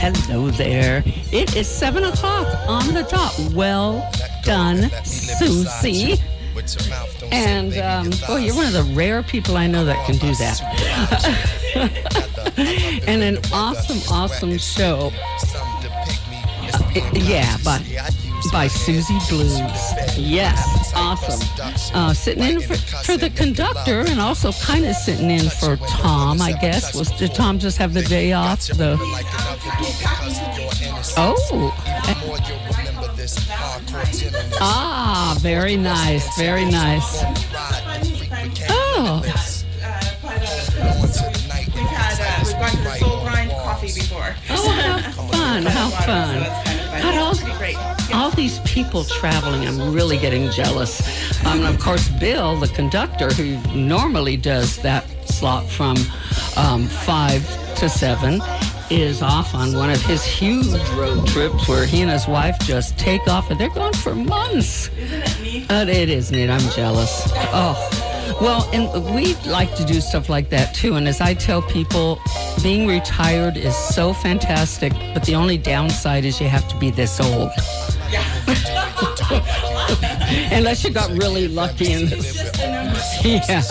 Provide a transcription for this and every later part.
Hello there. It is 7 o'clock on the dot. Well done, Susie. And, um, boy, you're one of the rare people I know that can do that. and an awesome, awesome show. Uh, yeah, but by Susie Blues. Yes, awesome. Uh, sitting in for, for, the conductor and also kind of sitting in for Tom, I guess. Was did Tom just have the day off? The oh. Ah, very nice, very nice. Oh. We've had uh, we've gone to the Soul Grind coffee before. Oh, how fun! How fun! God, all, all these people traveling, I'm really getting jealous. Um, of course, Bill, the conductor, who normally does that slot from um, five to seven, is off on one of his huge road trips where he and his wife just take off, and they're gone for months. Isn't it neat? Uh, it is neat. I'm jealous. Oh. Well, and we like to do stuff like that too. And as I tell people, being retired is so fantastic, but the only downside is you have to be this old. Unless you got really lucky in this. Yeah.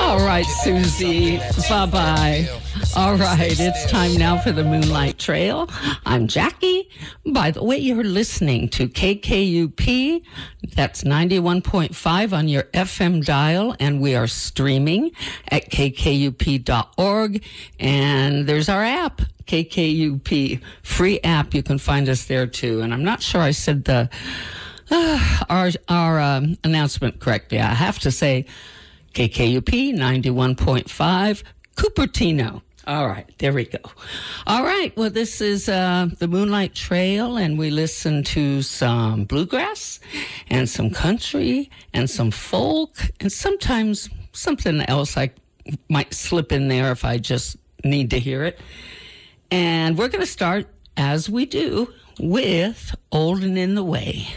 All right, Susie. Bye bye. All right, it's time now for the Moonlight Trail. I'm Jackie. By the way, you're listening to KKUP. That's 91.5 on your FM dial, and we are streaming at kkup.org. And there's our app, KKUP, free app. You can find us there too. And I'm not sure I said the uh, our our um, announcement correctly. I have to say KKUP 91.5 Cupertino. All right, there we go. All right, well, this is uh, the Moonlight Trail, and we listen to some bluegrass and some country and some folk, and sometimes something else I might slip in there if I just need to hear it. And we're going to start, as we do, with Old and in the Way.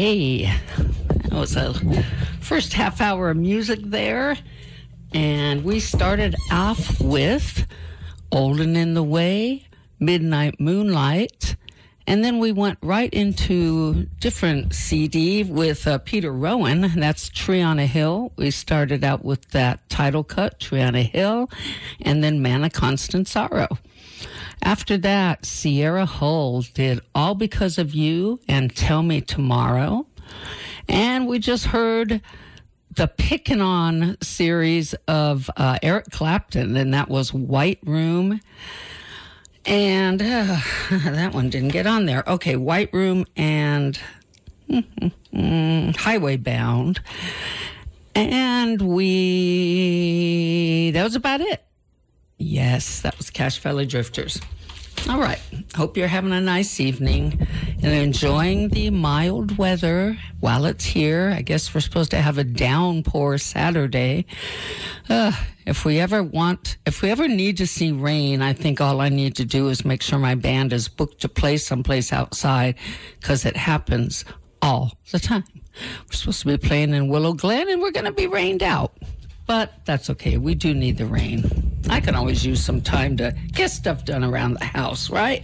Okay. That was a first half hour of music there. And we started off with Old and In the Way, Midnight Moonlight. And then we went right into different CD with uh, Peter Rowan. That's Tree on a Hill. We started out with that title cut, Tree on a Hill, and then Man of Constant Sorrow. After that, Sierra Hull did All Because of You and Tell Me Tomorrow. And we just heard the Pickin' On series of uh, Eric Clapton, and that was White Room. And uh, that one didn't get on there. Okay, White Room and Highway Bound. And we, that was about it. Yes, that was Cash Valley Drifters. All right. Hope you're having a nice evening and enjoying the mild weather while it's here. I guess we're supposed to have a downpour Saturday. Uh, if we ever want, if we ever need to see rain, I think all I need to do is make sure my band is booked to play someplace outside because it happens all the time. We're supposed to be playing in Willow Glen and we're going to be rained out. But that's okay. We do need the rain. I can always use some time to get stuff done around the house, right?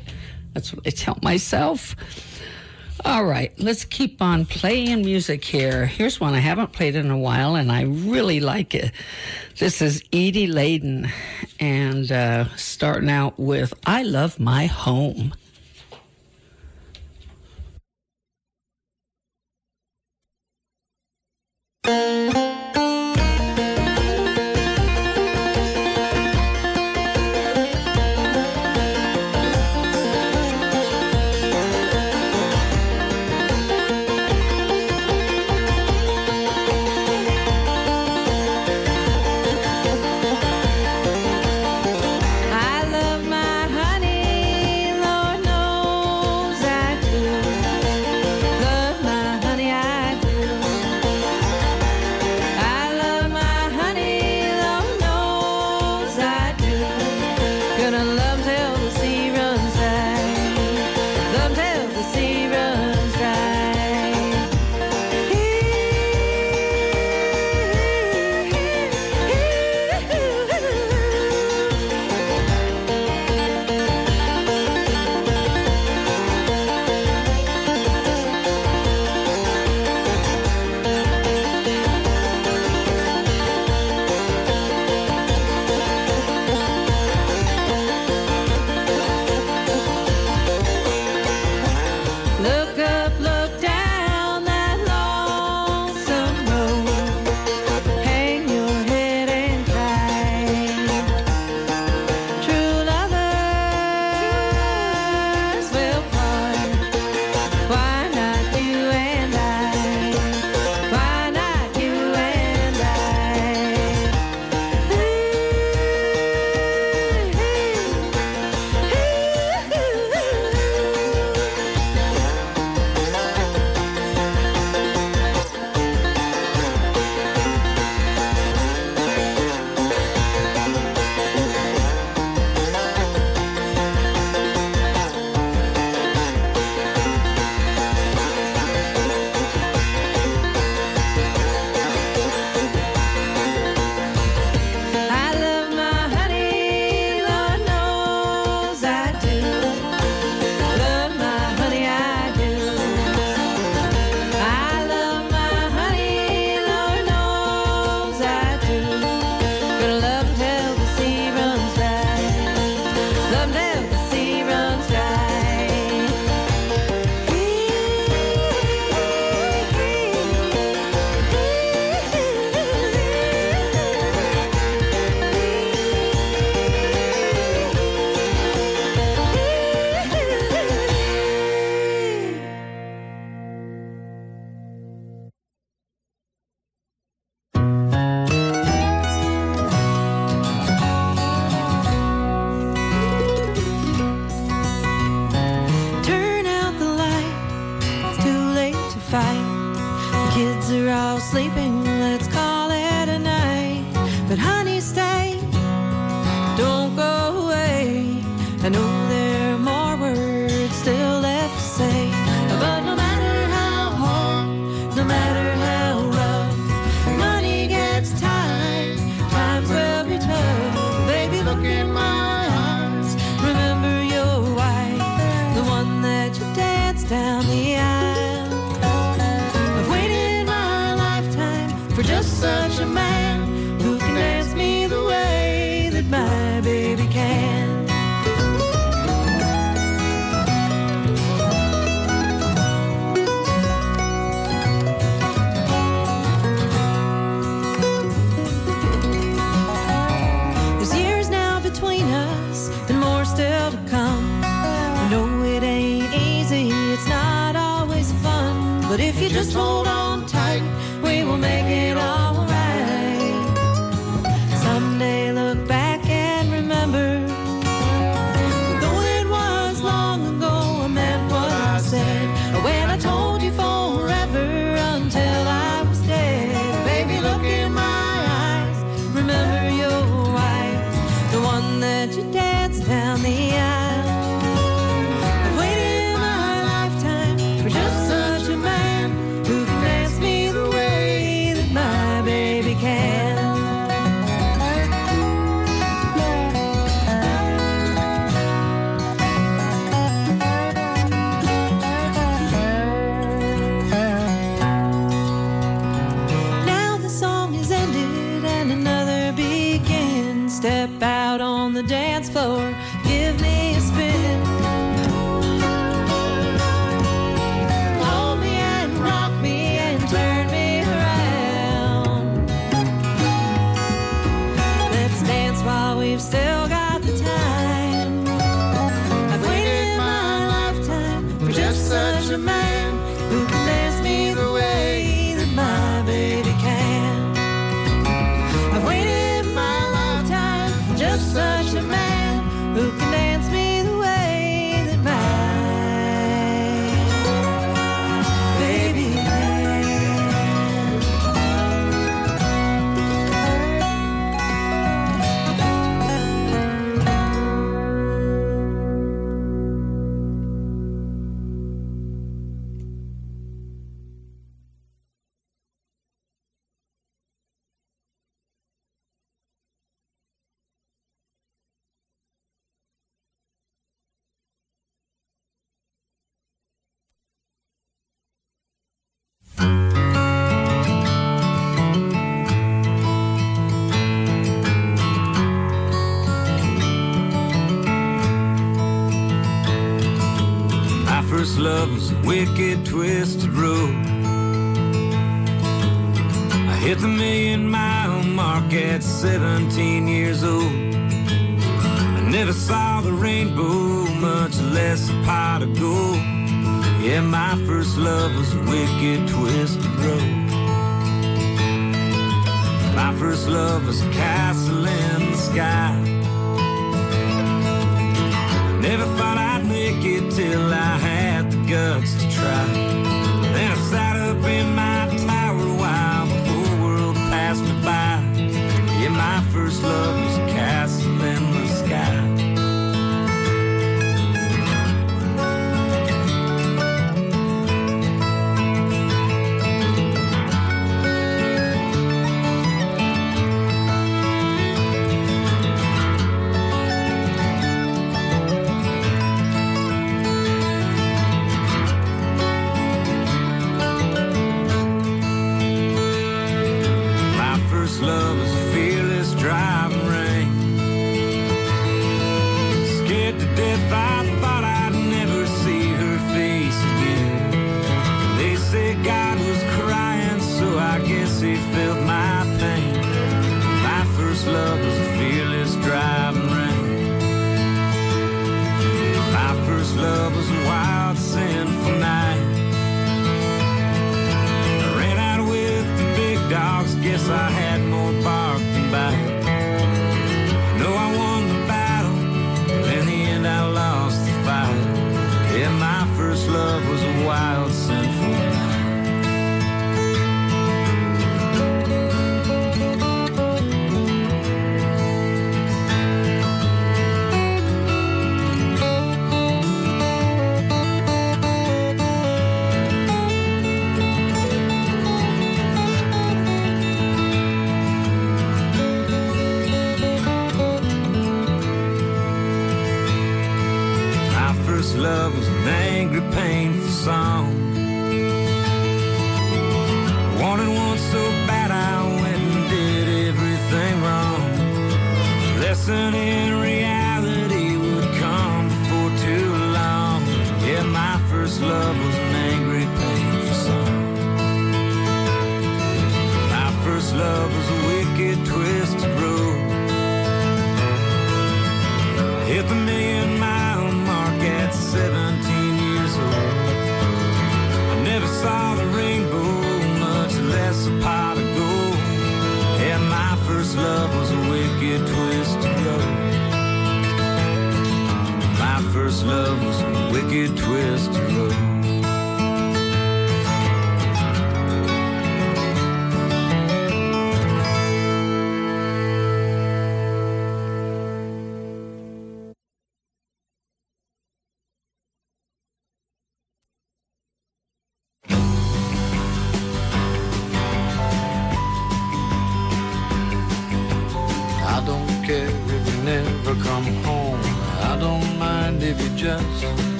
That's what I tell myself. All right, let's keep on playing music here. Here's one I haven't played in a while, and I really like it. This is Edie Layden, and uh, starting out with I Love My Home.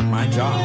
My Job?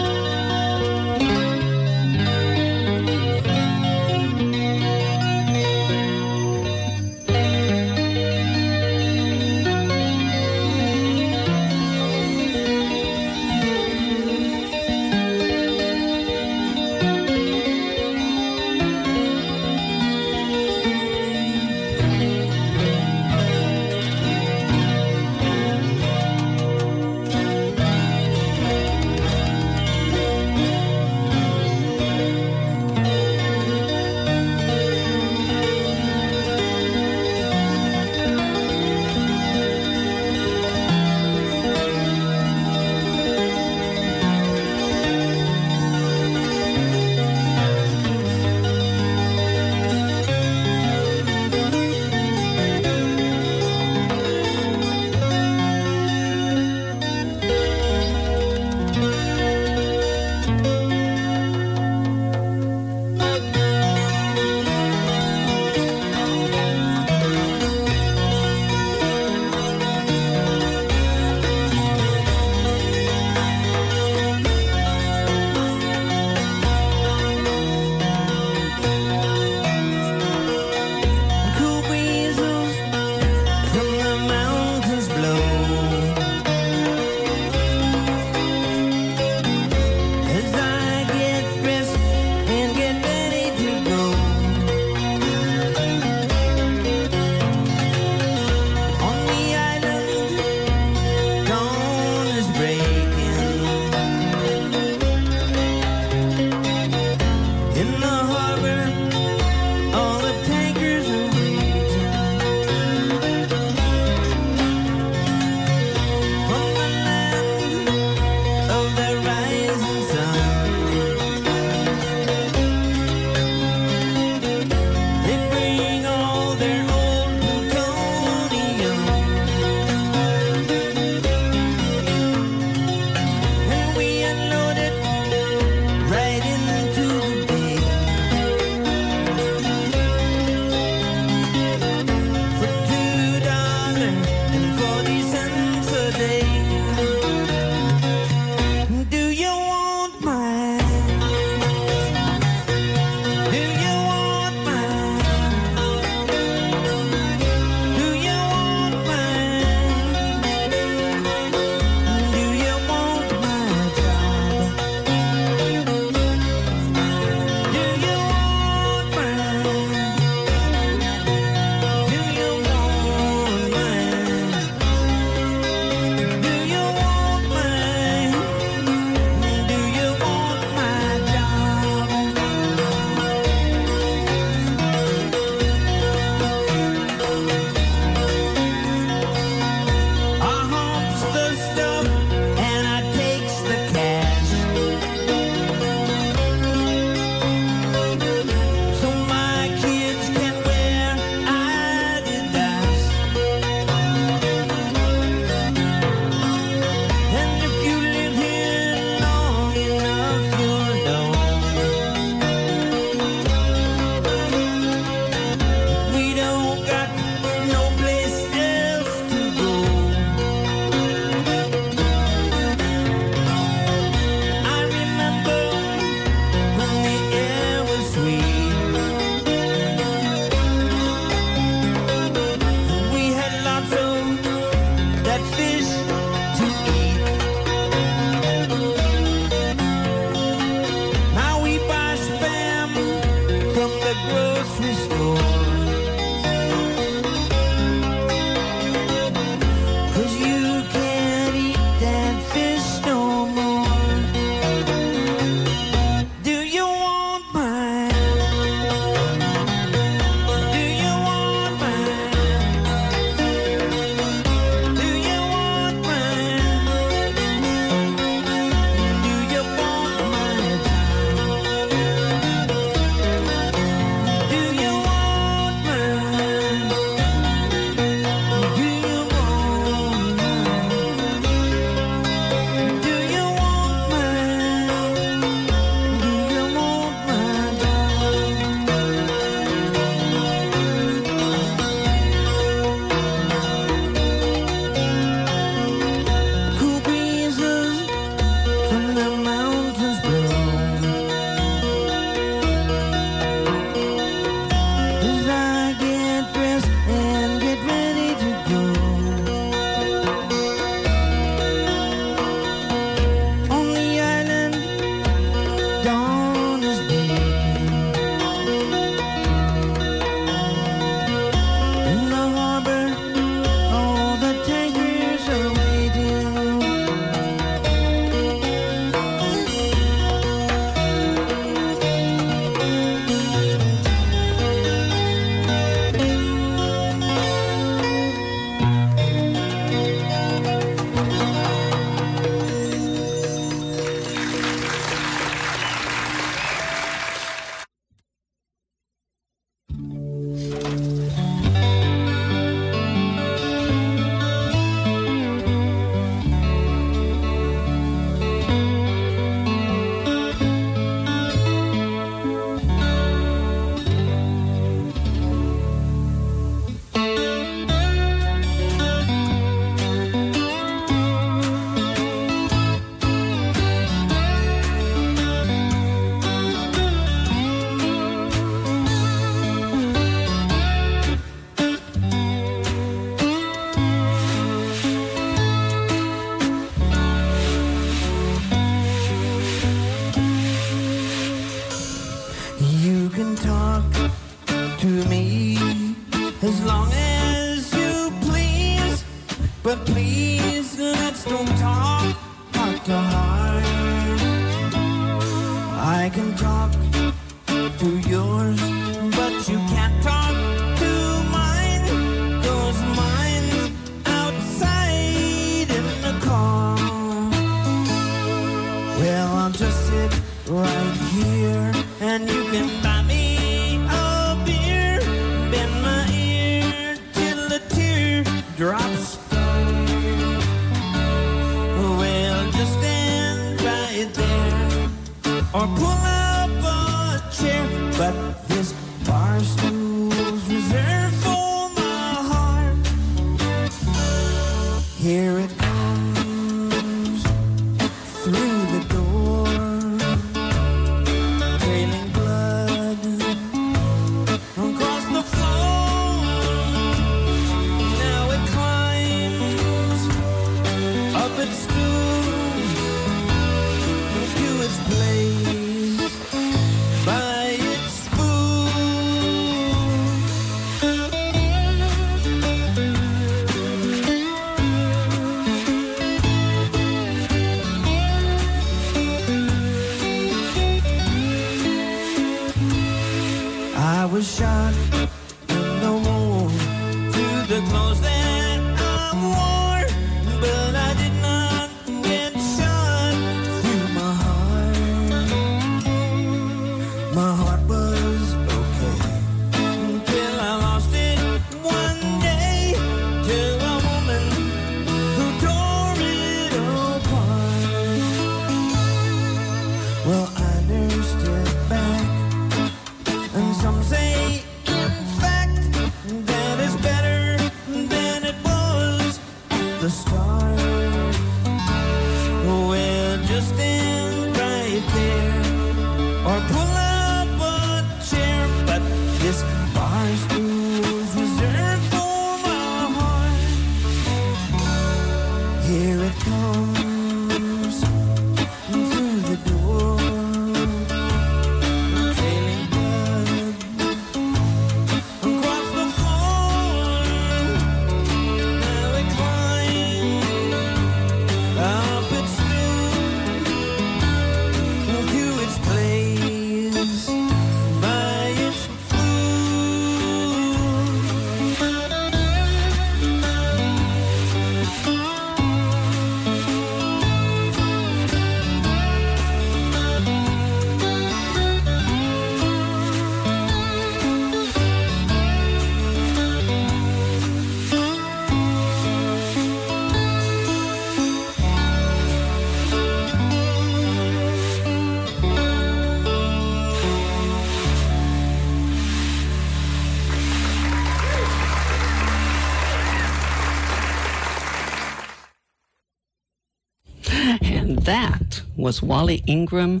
Was Wally Ingram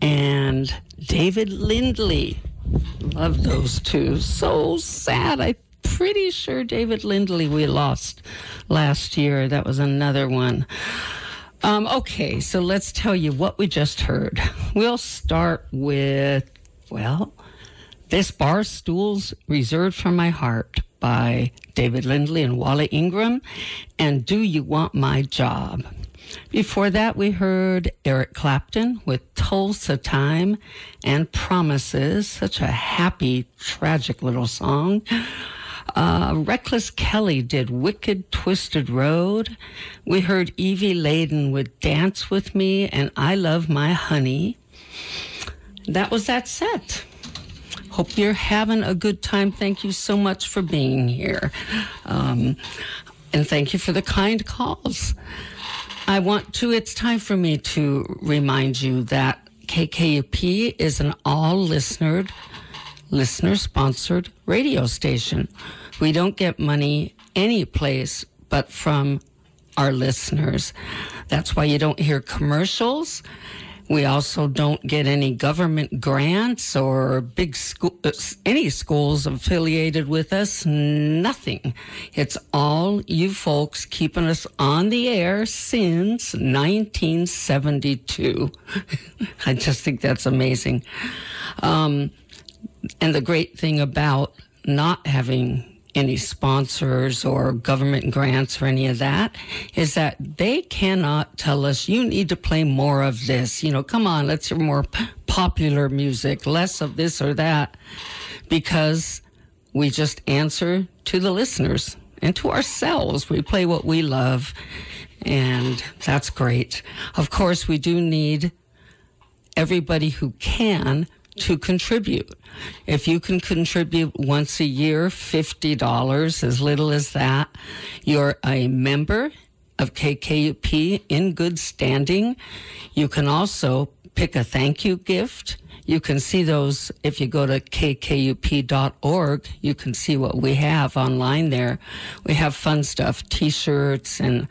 and David Lindley. Love those two. So sad. I'm pretty sure David Lindley we lost last year. That was another one. Um, okay, so let's tell you what we just heard. We'll start with, well, this bar stool's reserved for my heart by David Lindley and Wally Ingram, and Do You Want My Job? Before that, we heard Eric Clapton with Tulsa Time and Promises, such a happy, tragic little song. Uh, Reckless Kelly did Wicked Twisted Road. We heard Evie Ladin with Dance With Me and I Love My Honey. That was that set. Hope you're having a good time. Thank you so much for being here. Um, and thank you for the kind calls. I want to, it's time for me to remind you that KKUP is an all listenered, listener sponsored radio station. We don't get money any place but from our listeners. That's why you don't hear commercials. We also don't get any government grants or big school, uh, any schools affiliated with us. Nothing. It's all you folks keeping us on the air since 1972. I just think that's amazing. Um, and the great thing about not having any sponsors or government grants or any of that is that they cannot tell us you need to play more of this. You know, come on, let's hear more p- popular music, less of this or that, because we just answer to the listeners and to ourselves. We play what we love, and that's great. Of course, we do need everybody who can to contribute. If you can contribute once a year, $50, as little as that, you're a member of KKUP in good standing. You can also pick a thank you gift. You can see those if you go to kkup.org. You can see what we have online there. We have fun stuff, t-shirts and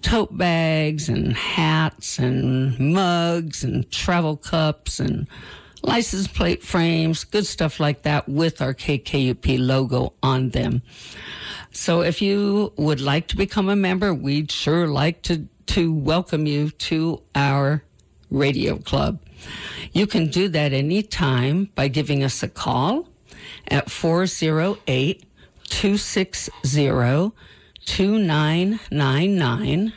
tote bags and hats and mugs and travel cups and license plate frames, good stuff like that with our KKUP logo on them. So if you would like to become a member, we'd sure like to, to welcome you to our radio club. You can do that anytime by giving us a call at 408 260 2999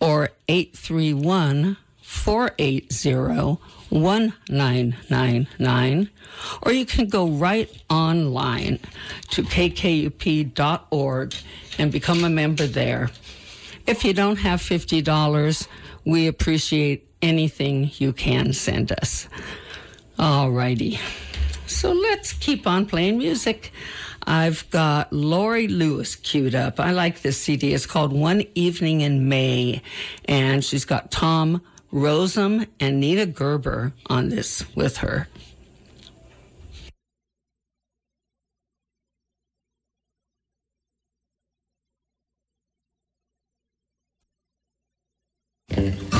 or 831 480 1999 or you can go right online to kkup.org and become a member there. If you don't have $50, we appreciate anything you can send us. All righty. So let's keep on playing music. I've got Laurie Lewis queued up. I like this CD. It's called One Evening in May, and she's got Tom Rozum and Nina Gerber on this with her. Love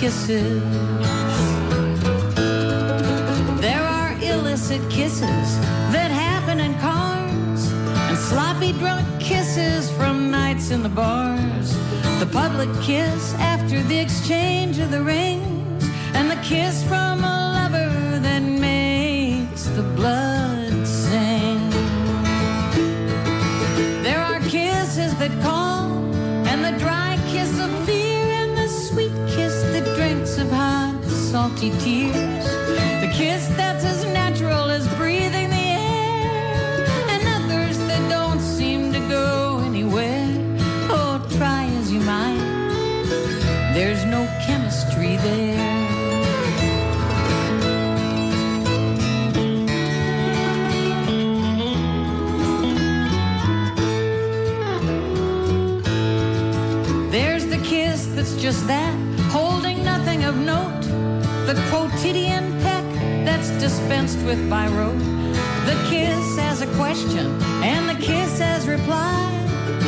kisses. There are illicit kisses that happen in cars and sloppy drunk kisses from nights in the bars. The public kiss after the exchange of the rings and the kiss from a lover that makes the blood salty tears. The kiss that's as natural as breathing the air, and others that don't seem to go anywhere. Oh, try as you might, there's no chemistry there. There's the kiss that's just that, holding nothing of note. The quotidian peck that's dispensed with by rote. The kiss as a question, and the kiss as reply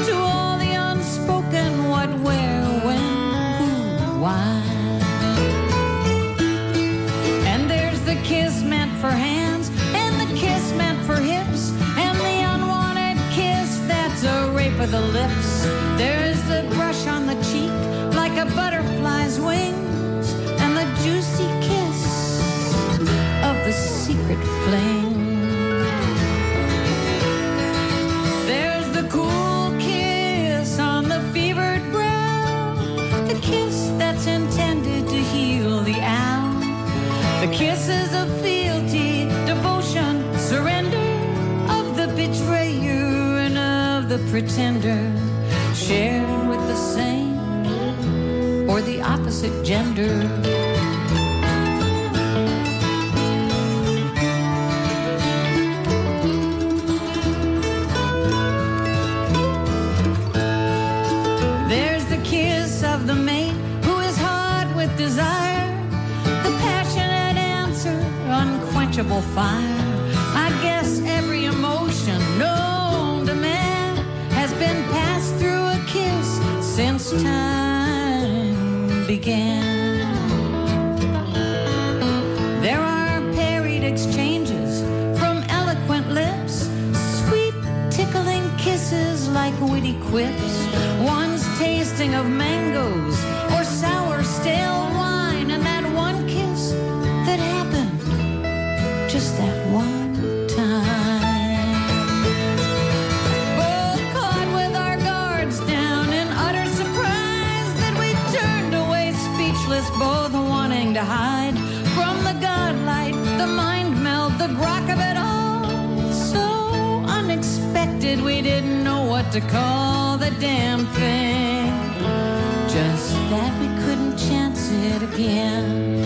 to all the unspoken what, where, when, who, why. And there's the kiss meant for hands, and the kiss meant for hips, and the unwanted kiss that's a rape of the lips. There's the brush on the cheek, like a butterfly's wings, secret flame. There's the cool kiss on the fevered brow, the kiss that's intended to heal the owl. The kisses of fealty, devotion, surrender of the betrayer and of the pretender, shared with the same or the opposite gender. Unquenchable fire. I guess every emotion known to man has been passed through a kiss since time began. There are parried exchanges from eloquent lips, sweet tickling kisses like witty quips. One's tasting of mangoes or sour stale to hide from the godlight, the mind meld, the grok of it all. So unexpected, we didn't know what to call the damn thing. Just that we couldn't chance it again.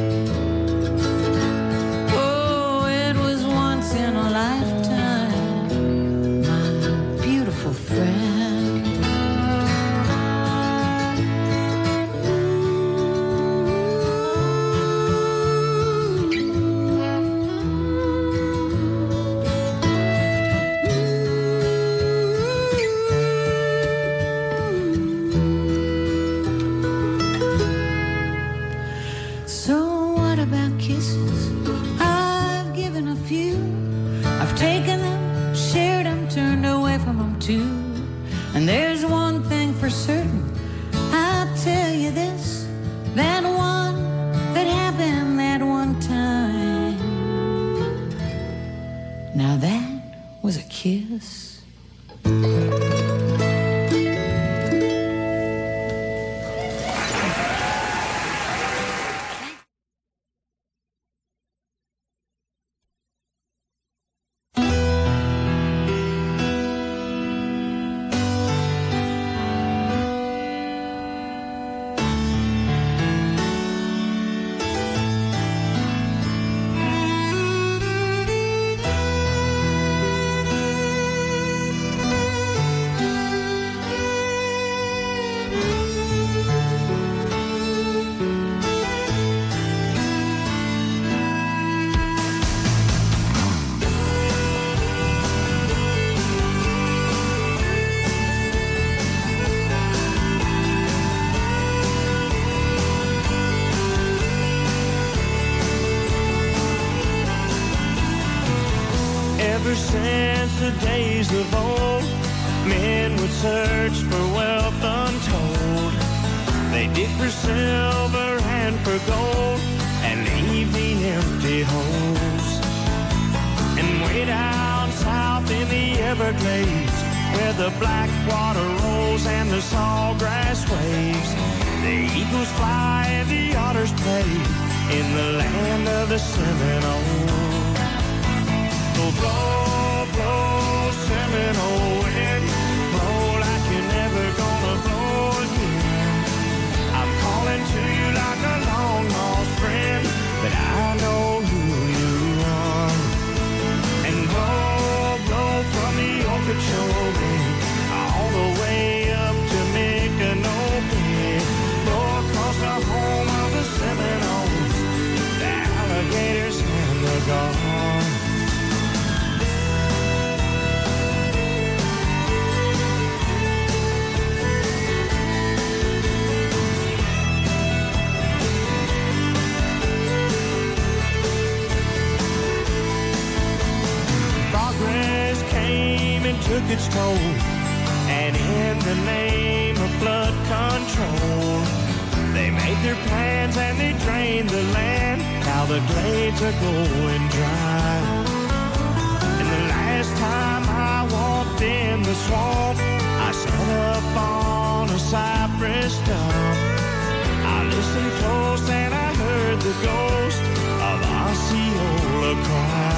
The ghost of Osceola cry.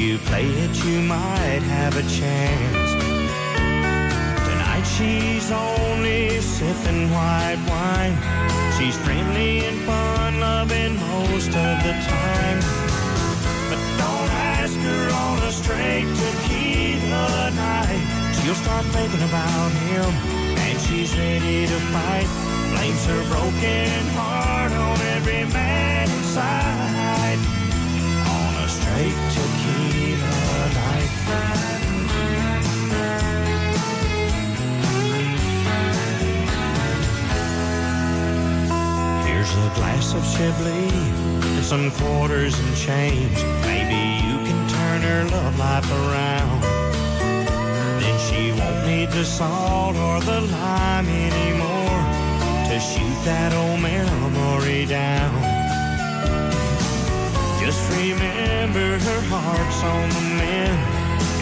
You play it, you might have a chance. Tonight she's only sipping white wine. She's friendly and fun loving most of the time. But don't ask her on a straight tequila night. She'll start thinking about him, and she's ready to fight. Blames her broken of Chablis and some quarters and change. Maybe you can turn her love life around. Then she won't need the salt or the lime anymore to shoot that old memory down. Just remember her heart's on the mend.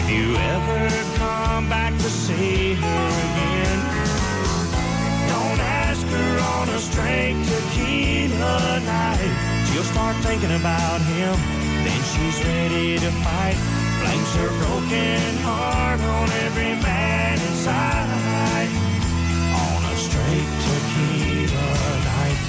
If you ever come back to see her just drank tequila night. She'll start thinking about him, then she's ready to fight. Blames her broken heart on every man in sight. On a straight tequila night.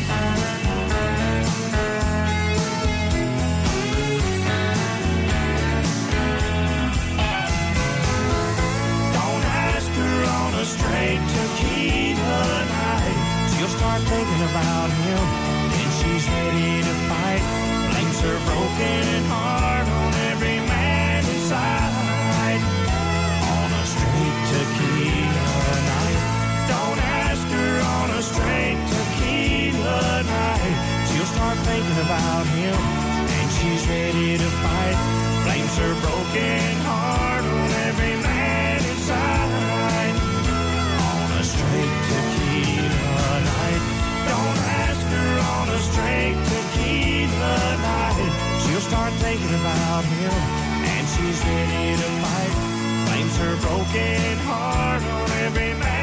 Don't ask her on a straight tequila night. She'll start thinking about him, and she's ready to fight. Blames her broken heart on every man in sight. On a straight tequila night, don't ask her on a straight tequila night. She'll start thinking about him, and she's ready to fight. Blames her broken heart. start thinking about him, and she's ready to fight. Blames her broken heart on every man.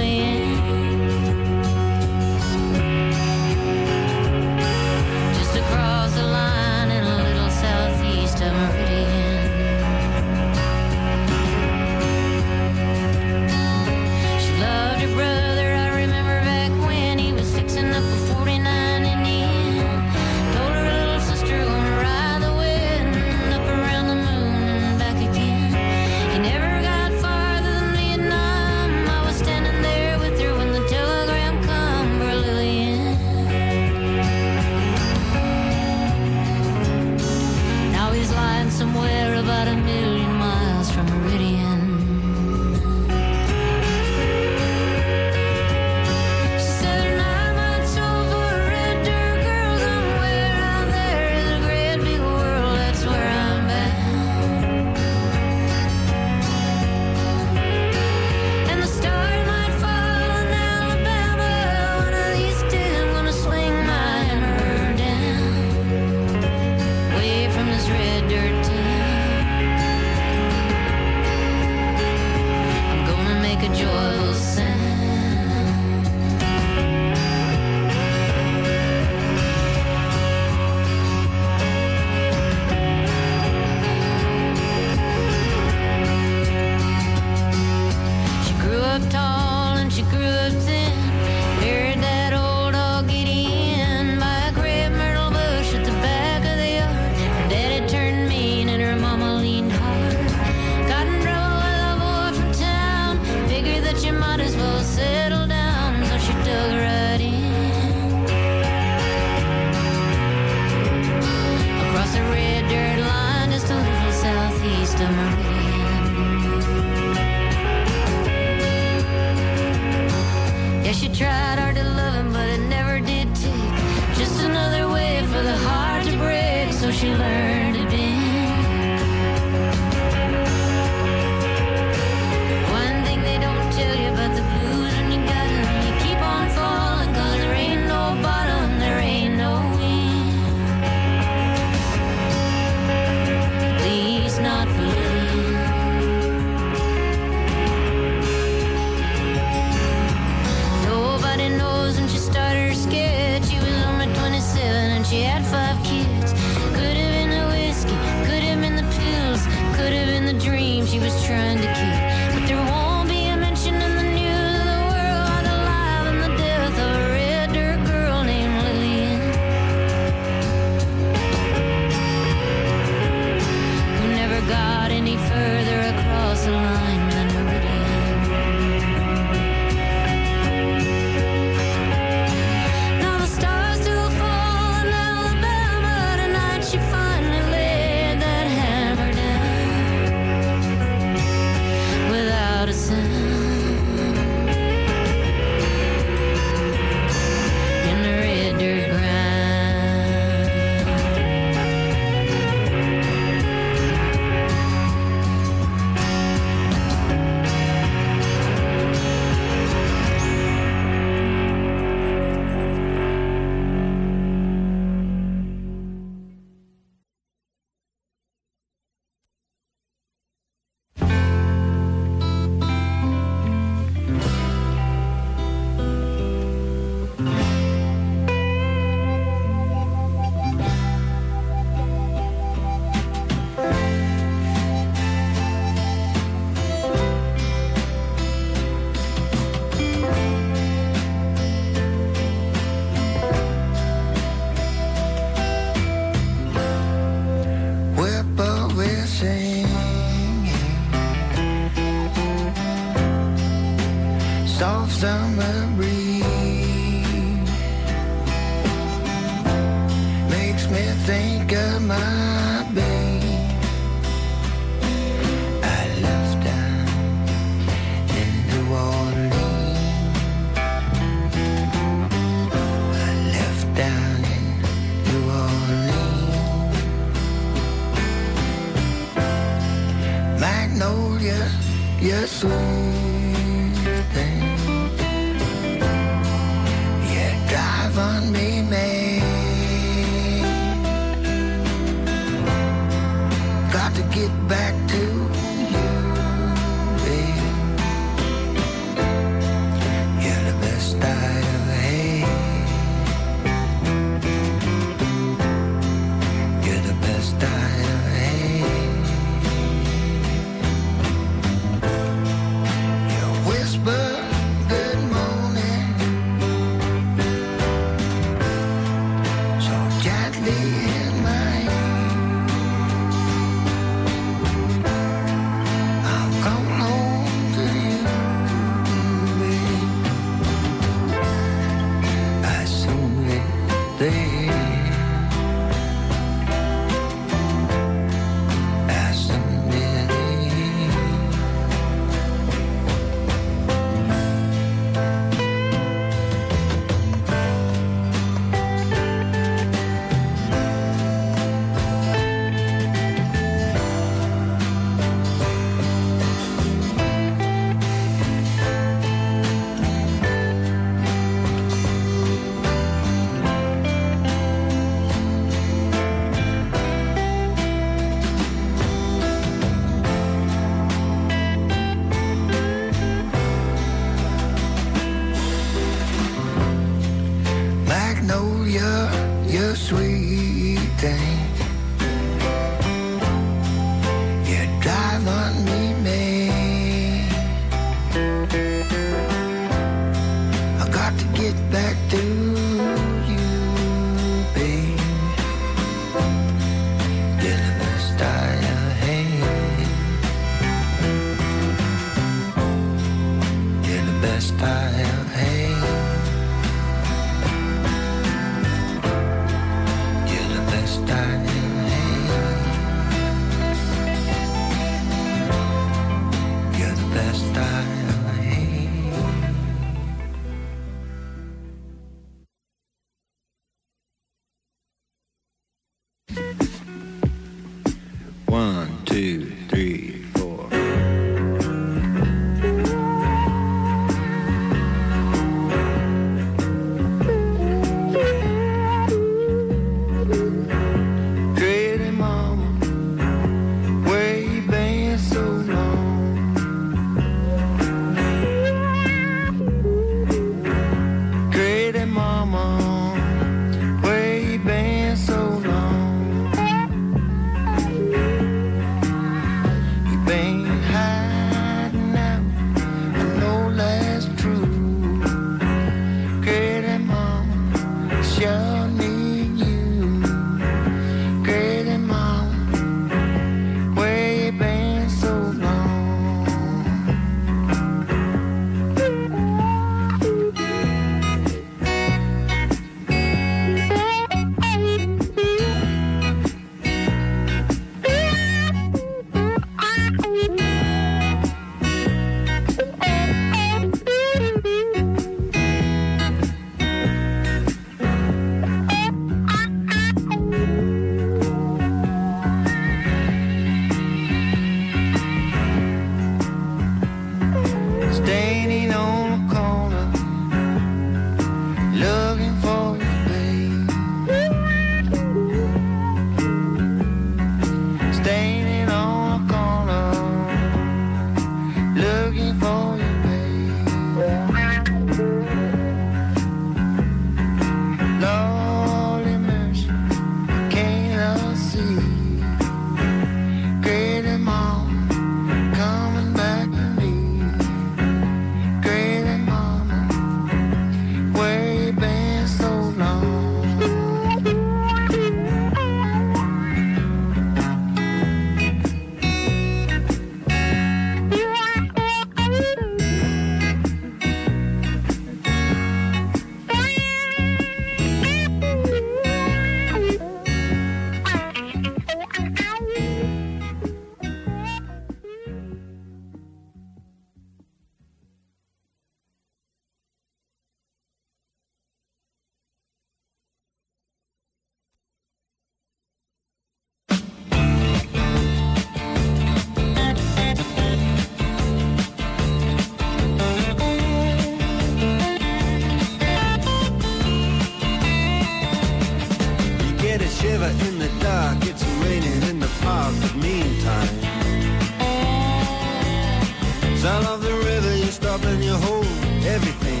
Sound of the river, you stop and you hold everything.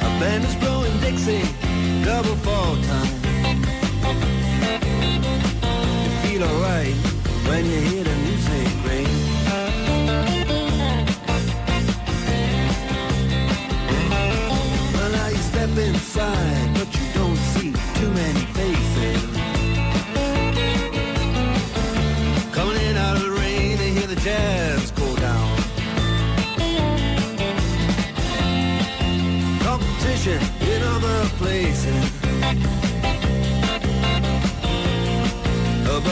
A band is blowing Dixie, double fall time. You feel alright when you hear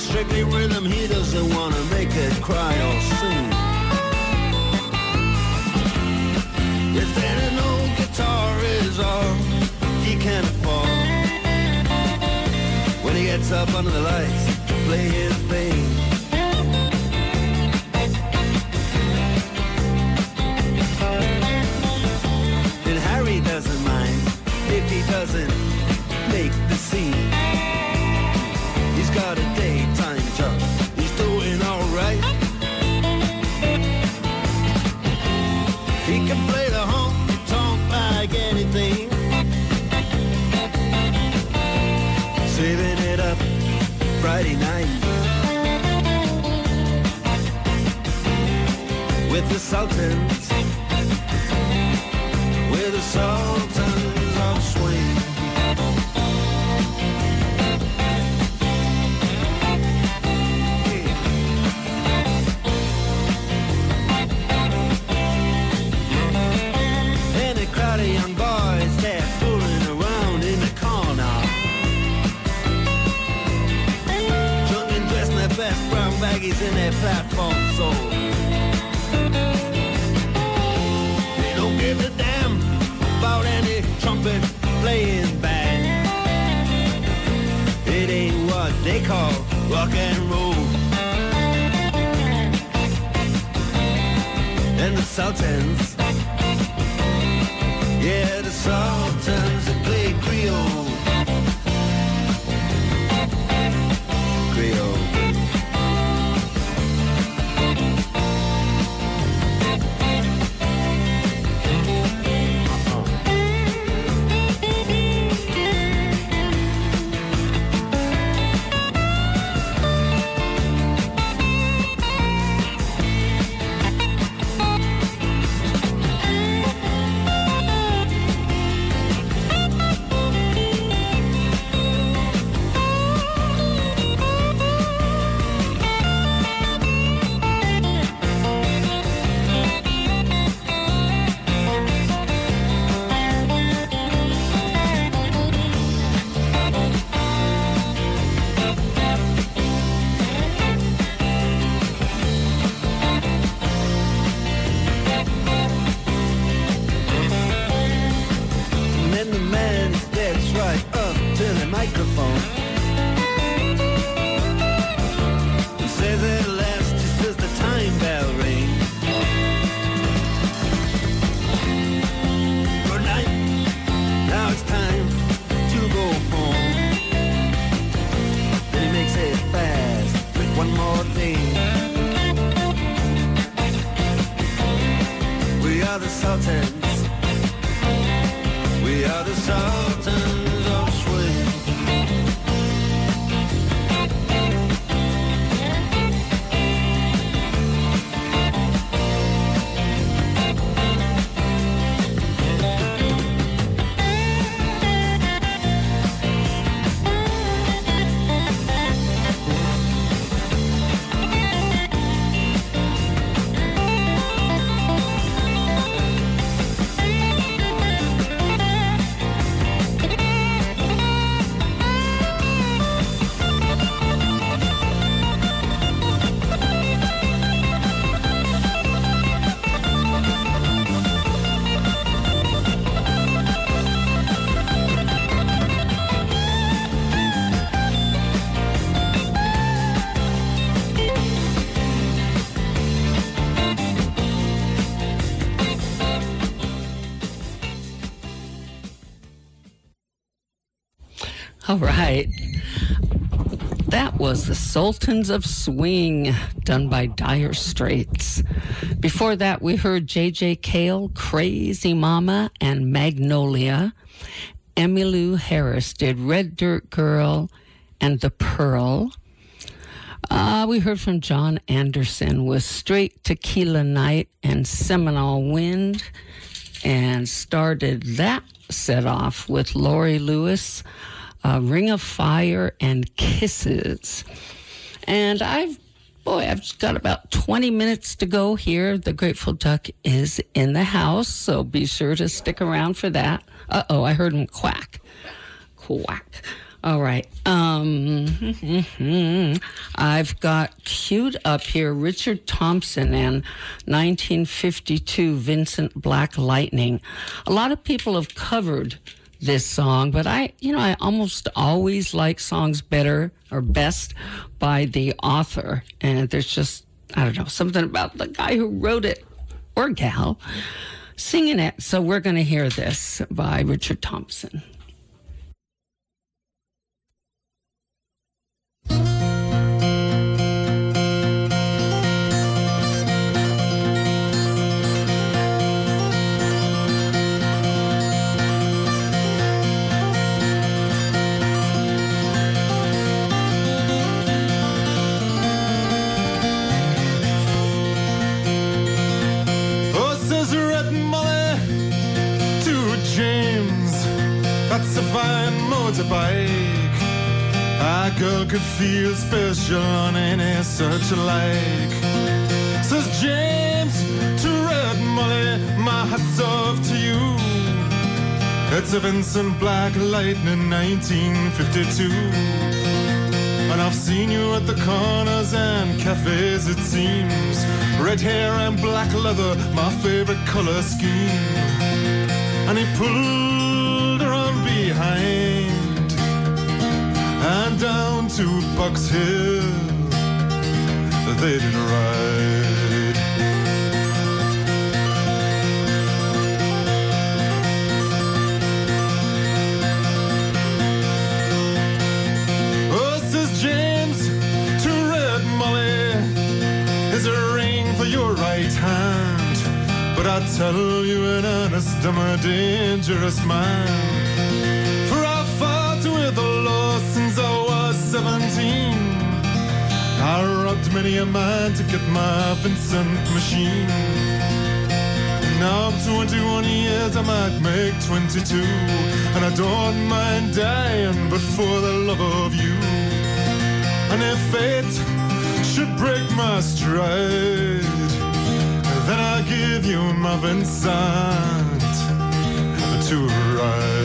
But strictly rhythm, he doesn't want to make it cry or sing. If any old guitar is all he can afford. When he gets up under the lights play his thing. With the Sultans. With the Sultans of Swing. And a crowd of young boys there fooling around in the corner. Drunk and dressed in their best brown baggies in their platform what call rock and roll. And the Sultans yeah, the Sultans that play. Creole. All right. That was the Sultans of Swing, done by Dire Straits. Before that, we heard J.J. Cale, Crazy Mama, and Magnolia. Emmylou Harris did Red Dirt Girl and The Pearl. Uh, we heard from John Anderson with Straight Tequila Night and Seminole Wind, and started that set off with Laurie Lewis, uh, Ring of Fire and Kisses. And I've, boy, I've got about 20 minutes to go here. The Grateful Duck is in the house, so be sure to stick around for that. Uh oh, I heard him quack. Quack. All right. Um, I've got queued up here Richard Thompson and 1952 Vincent Black Lightning. A lot of people have covered this song, but I, you know, I almost always like songs better or best by the author. And there's just, I don't know, something about the guy who wrote it or gal singing it. So we're going to hear this by Richard Thompson. Special on any such like. Says James to Red Molly, my hat's off to you. It's a Vincent Black Lightning 1952. And I've seen you at the corners and cafes, it seems. Red hair and black leather, my favorite color scheme. And he pulled to Box Hill. They did ride. Oh, says James to Red Molly, is a ring for your right hand. But I tell you earnest, I'm a dangerous man. 17. I robbed many a man to get my Vincent machine. Now I'm 21 years, I might make 22. And I don't mind dying, but for the love of you. And if fate should break my stride, then I'll give you my Vincent to ride.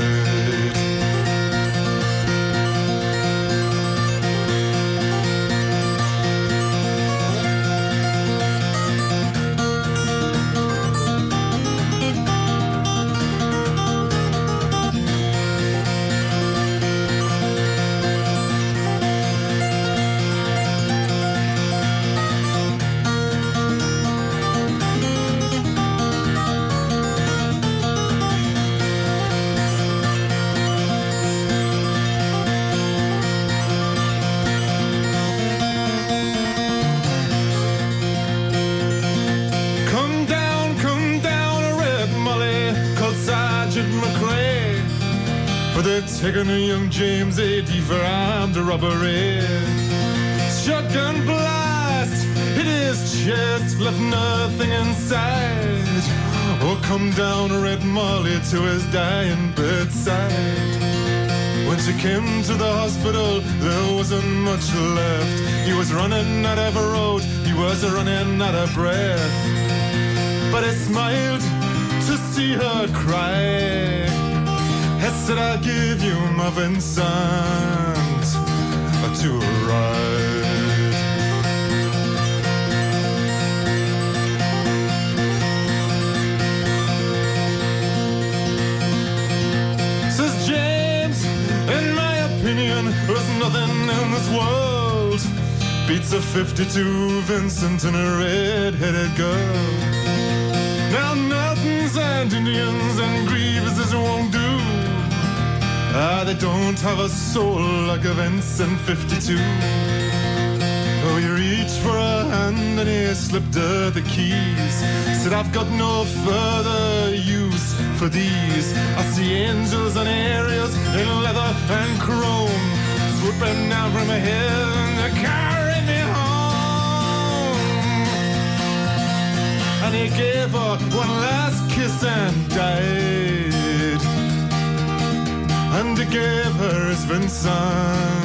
To his dying bedside. When she came to the hospital, there wasn't much left. He was running out of road, he was running out of breath. But I smiled to see her cry. I said, I'll give you my Vincent to ride. There's nothing in this world beats a 52 Vincent and a red-headed girl. Now Nortons and Indians and Greeveses won't do. Ah, they don't have a soul like a Vincent 52. Oh, he reached for a hand and he slipped her the keys. Said, I've got no further use for these. I see angels and Ariels in leather and chrome. Swooping down from heaven to carry me home. And he gave her one last kiss and died. And he gave her his Vincent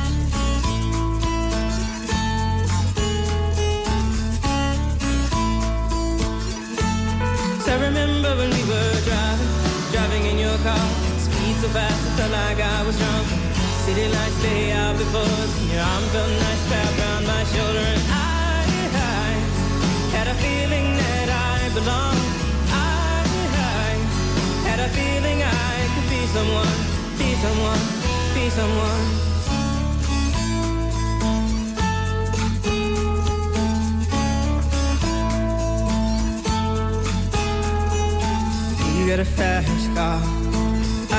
Like I was drunk. City lights lay out before us, your arm felt nice wrapped around my shoulder. And I, I had a feeling that I belonged. I, I had a feeling I could be someone, be someone, be someone. You got a fast car.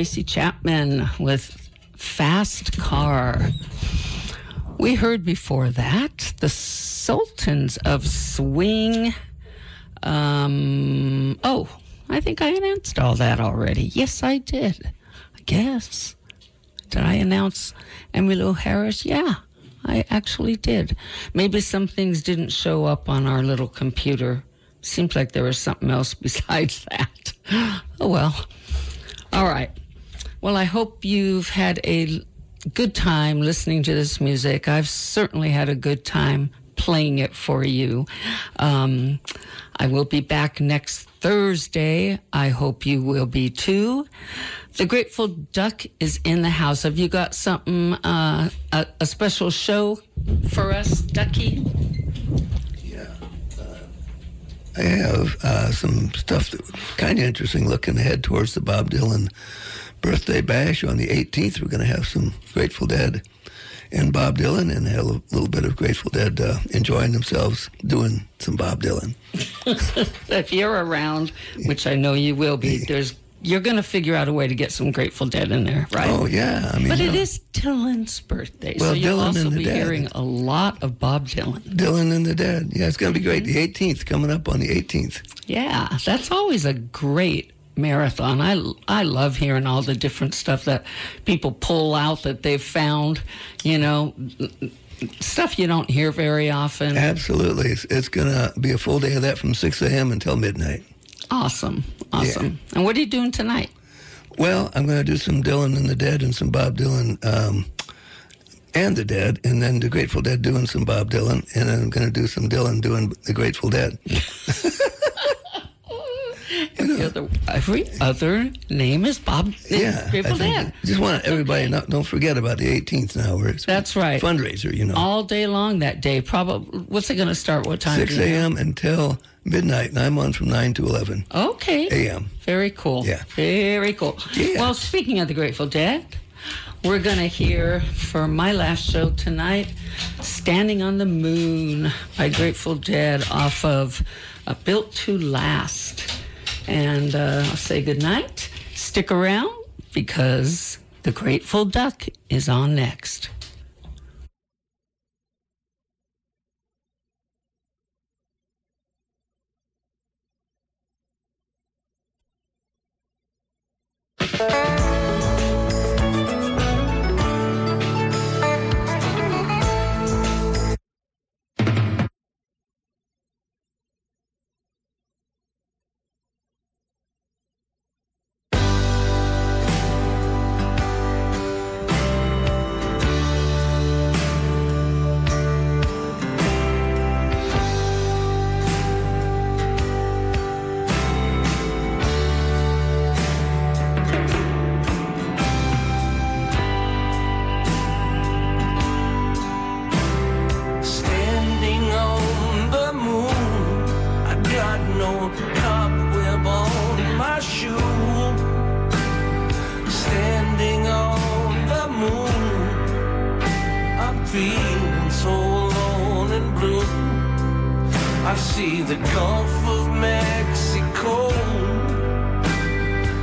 Tracy Chapman with Fast Car. We heard before that the Sultans of Swing. Um, oh, I think I announced all that already. Yes, I did. I guess. Did I announce Emmylou Harris? Yeah, I actually did. Maybe some things didn't show up on our little computer. Seems like there was something else besides that. Oh well. All right. Well, I hope you've had a good time listening to this music. I've certainly had a good time playing it for you. Um, I will be back next Thursday. I hope you will be too. The Grateful Duck is in the house. Have you got something, uh, a, a special show for us, Ducky? Yeah. I have uh, some stuff that kind of interesting looking ahead towards the Bob Dylan birthday bash on the 18th. We're going to have some Grateful Dead and Bob Dylan and have a little bit of Grateful Dead uh, enjoying themselves doing some Bob Dylan. if you're around, which I know you will be, there's you're going to figure out a way to get some Grateful Dead in there, right? Oh, yeah. I mean, but it is Dylan's birthday, so Well, you'll Dylan also and the be Dead. hearing a lot of Bob Dylan. Dylan and the Dead. Yeah, it's going to be great. The 18th, coming up on the 18th. Yeah, that's always a great marathon. I I love hearing all the different stuff that people pull out that they've found. You know, stuff you don't hear very often. Absolutely. It's, it's going to be a full day of that from 6 a.m. until midnight. Awesome, awesome. And what are you doing tonight? Well, I'm going to do some Dylan and the Dead and some Bob Dylan um, and the Dead, and then the Grateful Dead doing some Bob Dylan, and then I'm going to do some Dylan doing the Grateful Dead. Every other, every other name is Bob. Yeah, Grateful Dead. Just want everybody not don't forget about the 18th now. Where it's That's right. fundraiser, you know, All day long that day. Probably. What's it going to start? What time? 6 do a.m. until midnight, and I'm on from 9 to 11 Okay. a.m. Very cool. Yeah. Very cool. Yeah. Well, speaking of the Grateful Dead, we're going to hear for my last show tonight Standing on the Moon by Grateful Dead off of uh, Built to Last. And uh, I'll say goodnight. Stick around because the Grateful Duck is on next.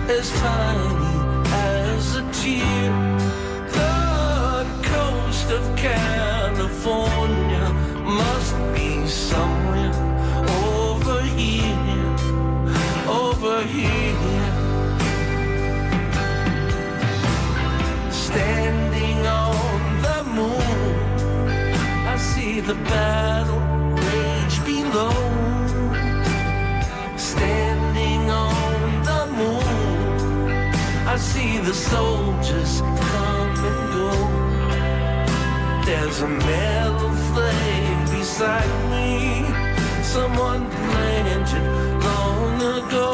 as tiny as a tear. The coast of California must be somewhere over here, over here. Standing on the moon, I see the back. Soldiers come and go. There's a metal flag beside me, someone planted long ago.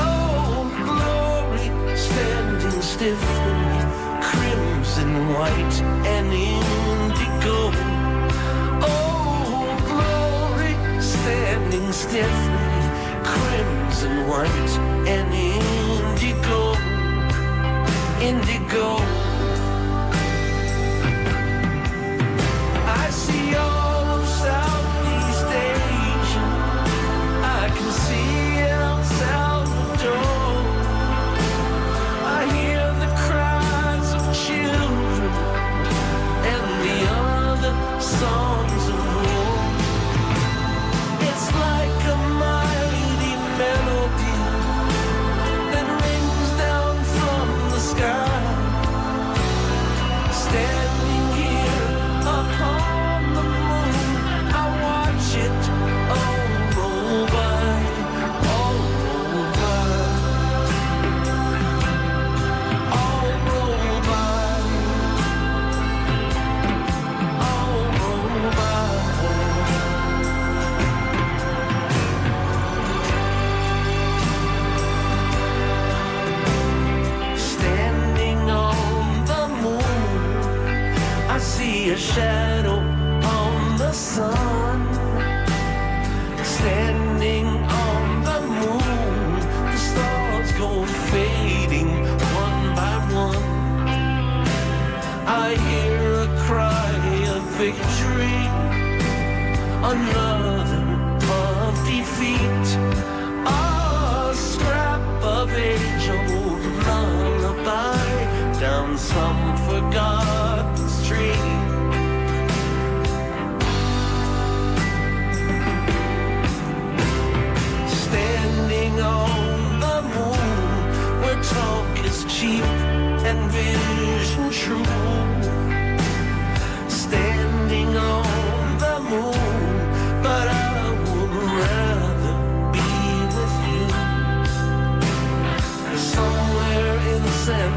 Oh, glory, standing stiffly, crimson, white, and indigo. Oh, glory, standing stiffly, crimson, white, and indigo. Indigo. I see all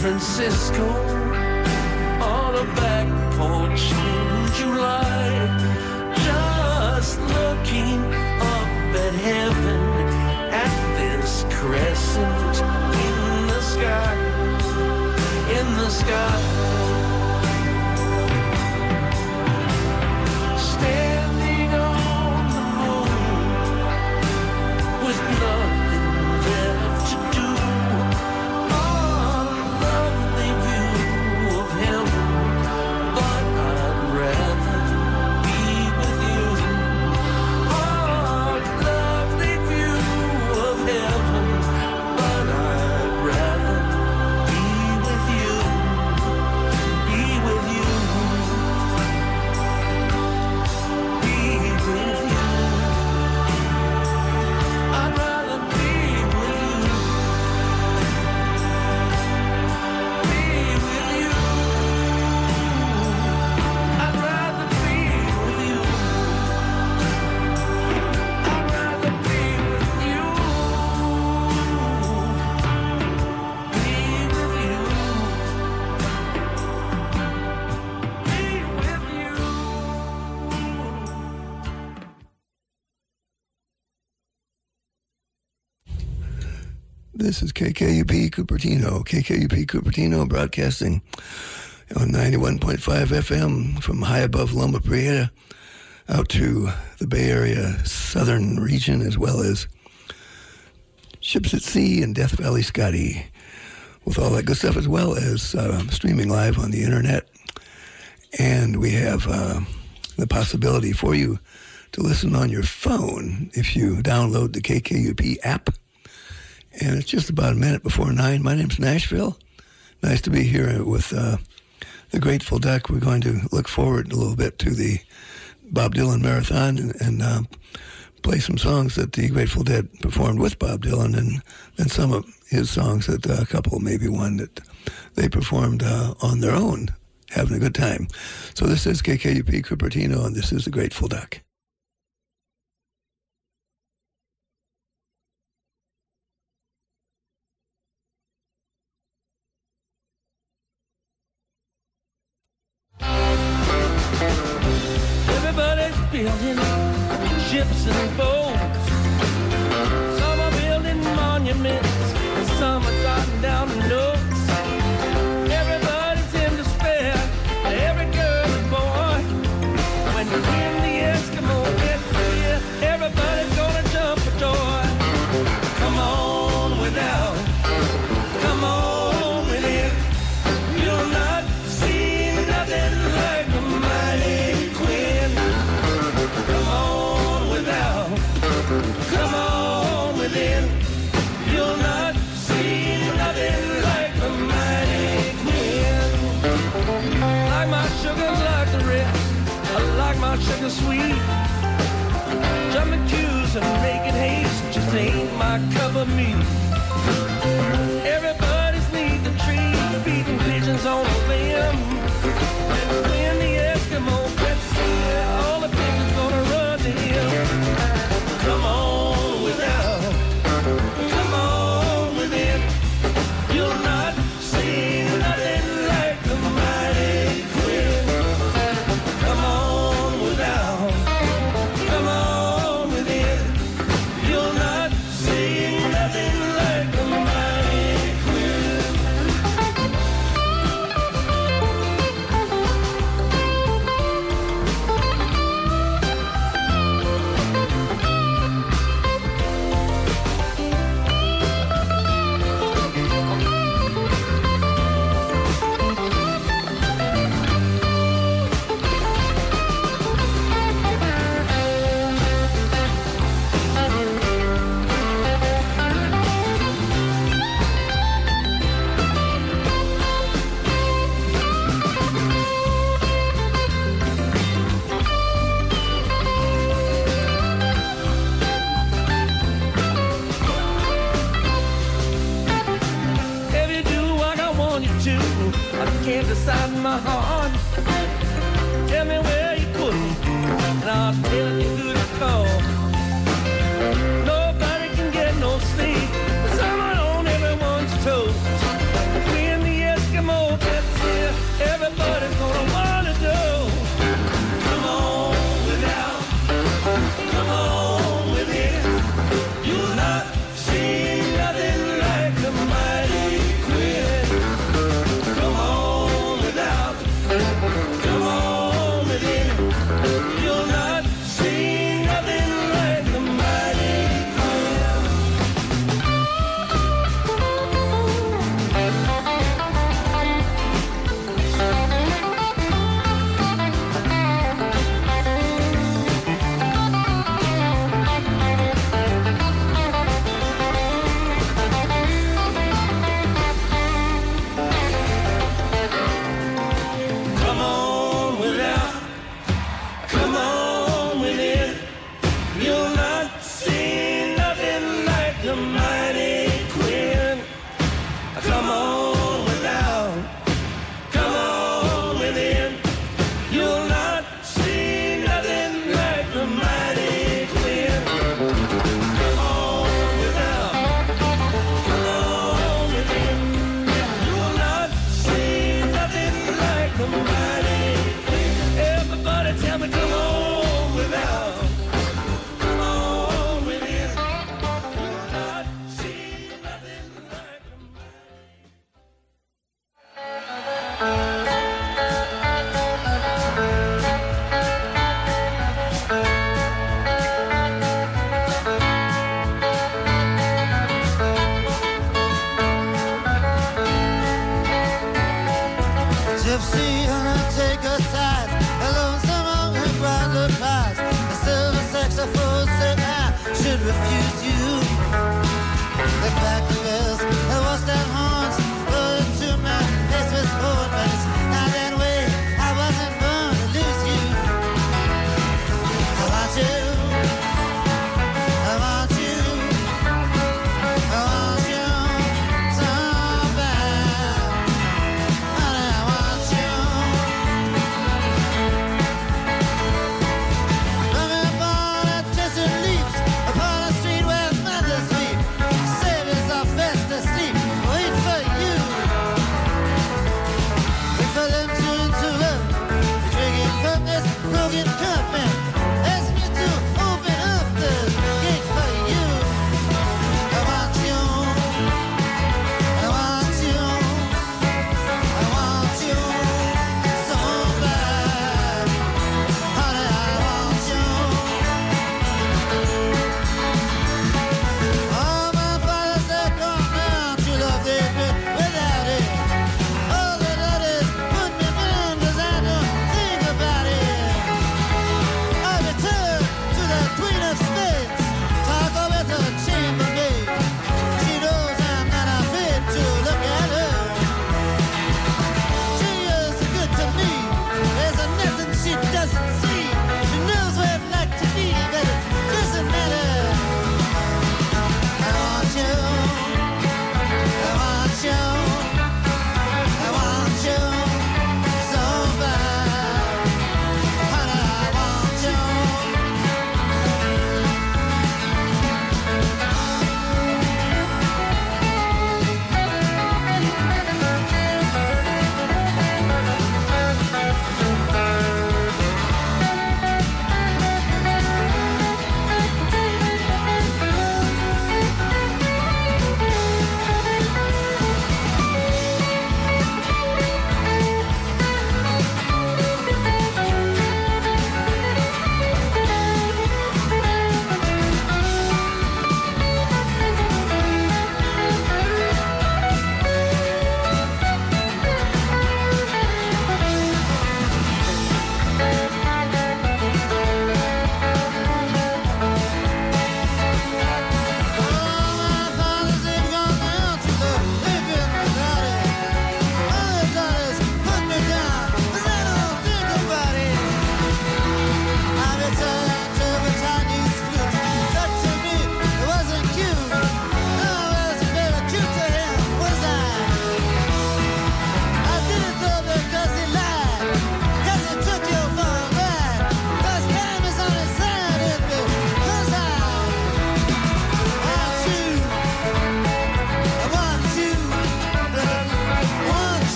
Francisco, on a back porch in July, just looking up at heaven at this crescent in the sky, in the sky. This is KKUP Cupertino, KKUP Cupertino broadcasting on 91.5 FM from high above Loma Prieta out to the Bay Area southern region as well as Ships at Sea and Death Valley Scotty with all that good stuff as well as uh, streaming live on the internet. And we have uh, the possibility for you to listen on your phone if you download the KKUP app and it's just about a minute before nine. My name's Nashville. Nice to be here with uh, the Grateful Duck. We're going to look forward a little bit to the Bob Dylan Marathon and, and uh, play some songs that the Grateful Dead performed with Bob Dylan, and then some of his songs that uh, a couple, maybe one that they performed uh, on their own having a good time. So this is KKUP Cupertino, and this is the Grateful Duck. Ain't my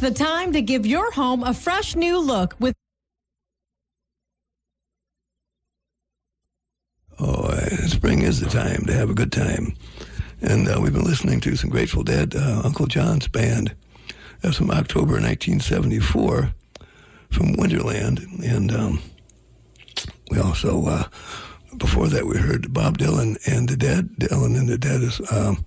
the time to give your home a fresh new look with Oh, uh, spring is the time to have a good time. And uh, we've been listening to some Grateful Dead, uh, Uncle John's band. That's from October 1974 from Winterland. And um, we also, uh, before that, we heard Bob Dylan and the Dead. Dylan and the Dead is um,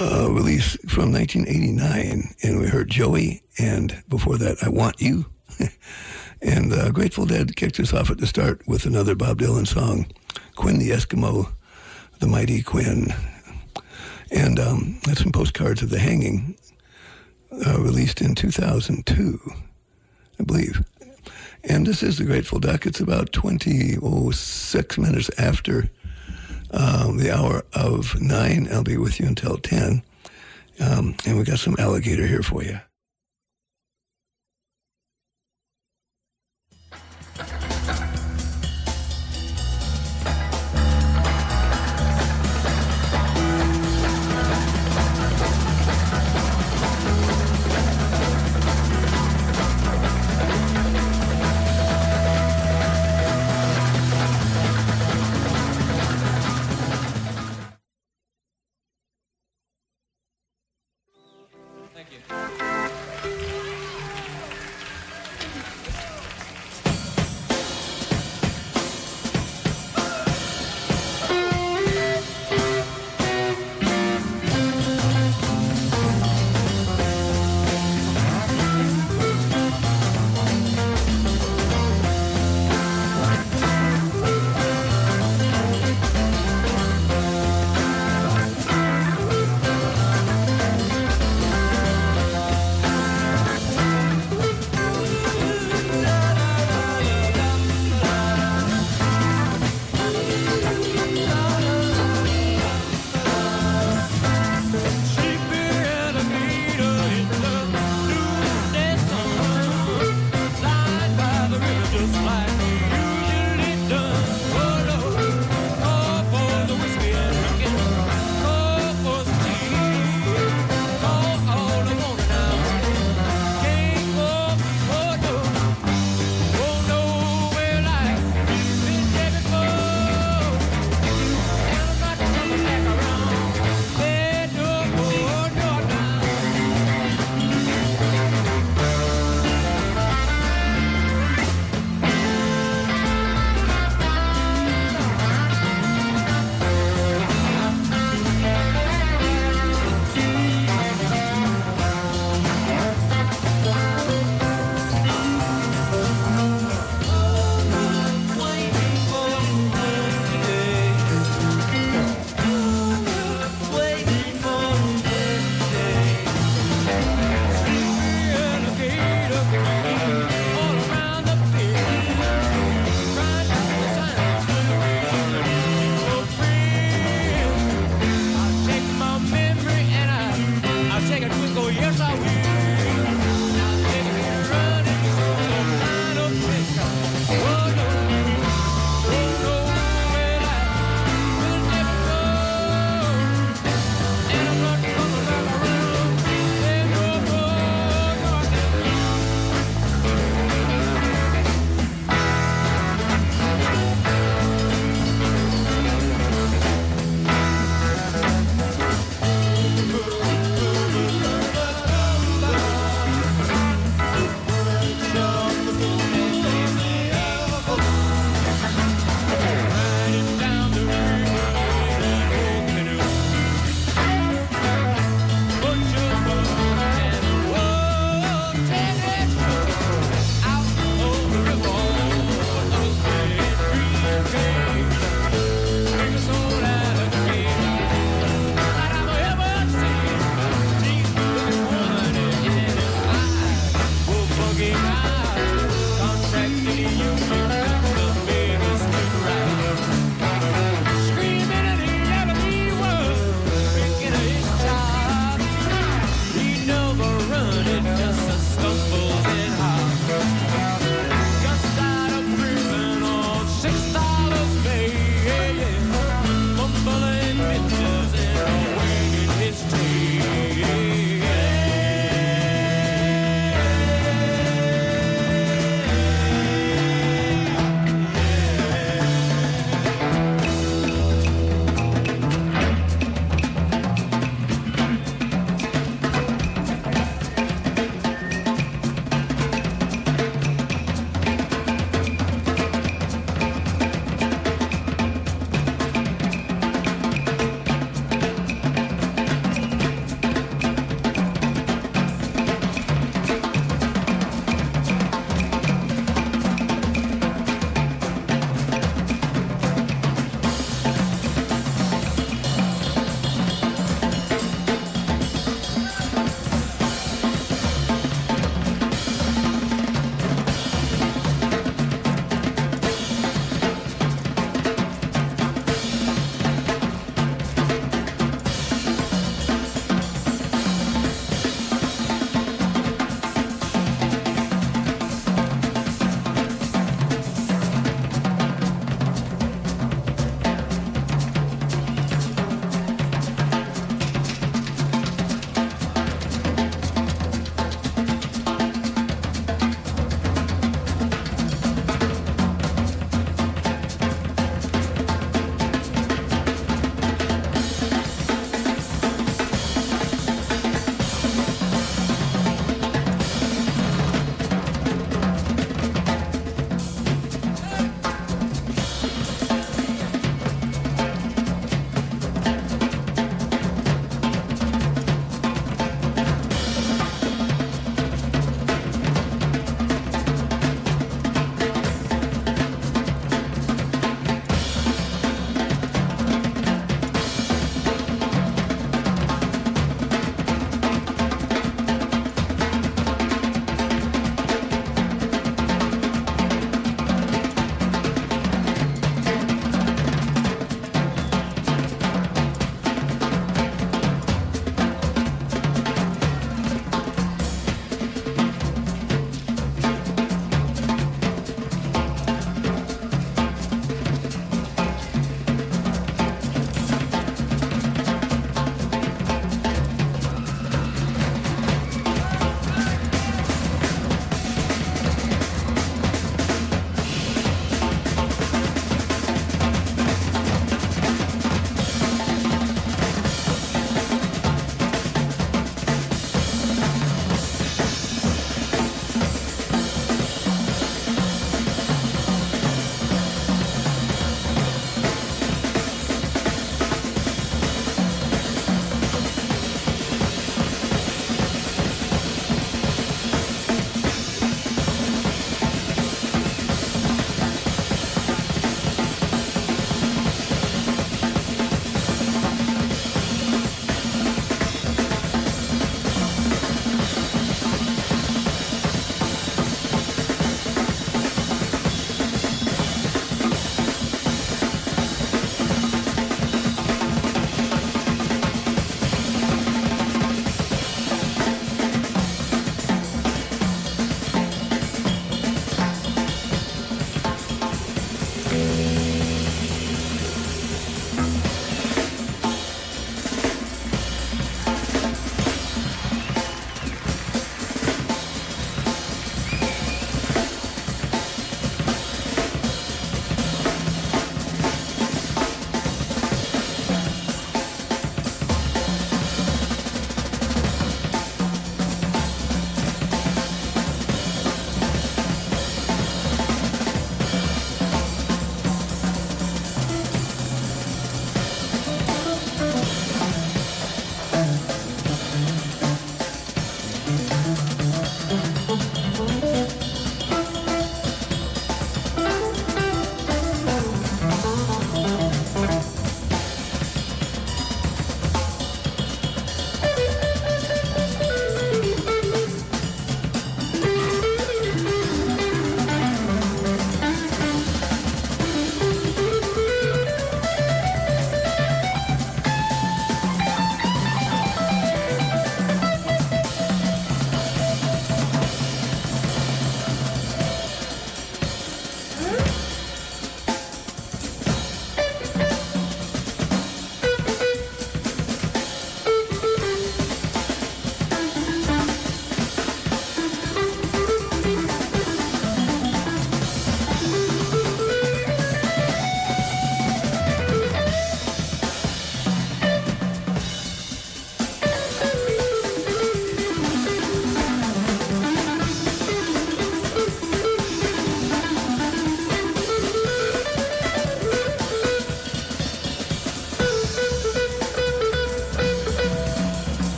uh, released from 1989. And we heard Joey, and before that, I Want You. and uh, Grateful Dead kicked us off at the start with another Bob Dylan song, Quinn the Eskimo, the Mighty Quinn. And um, that's some postcards of the hanging, uh, released in 2002, I believe. And this is the Grateful Duck. It's about 26 minutes after um, the hour of nine. I'll be with you until 10. Um, and we got some alligator here for you.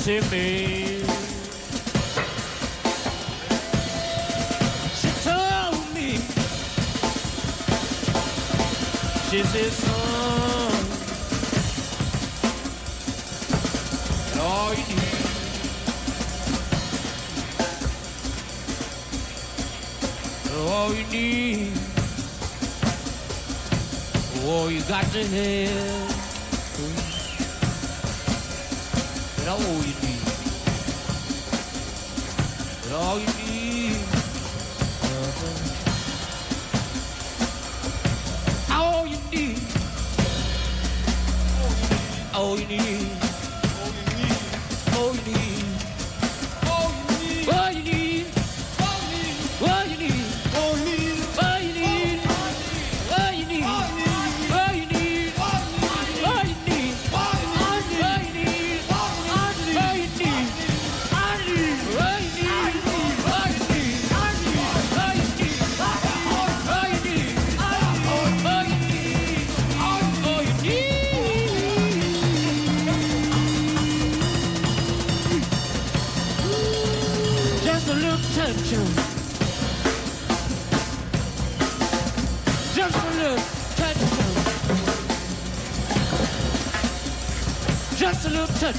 Sydney.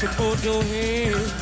should hold your hand.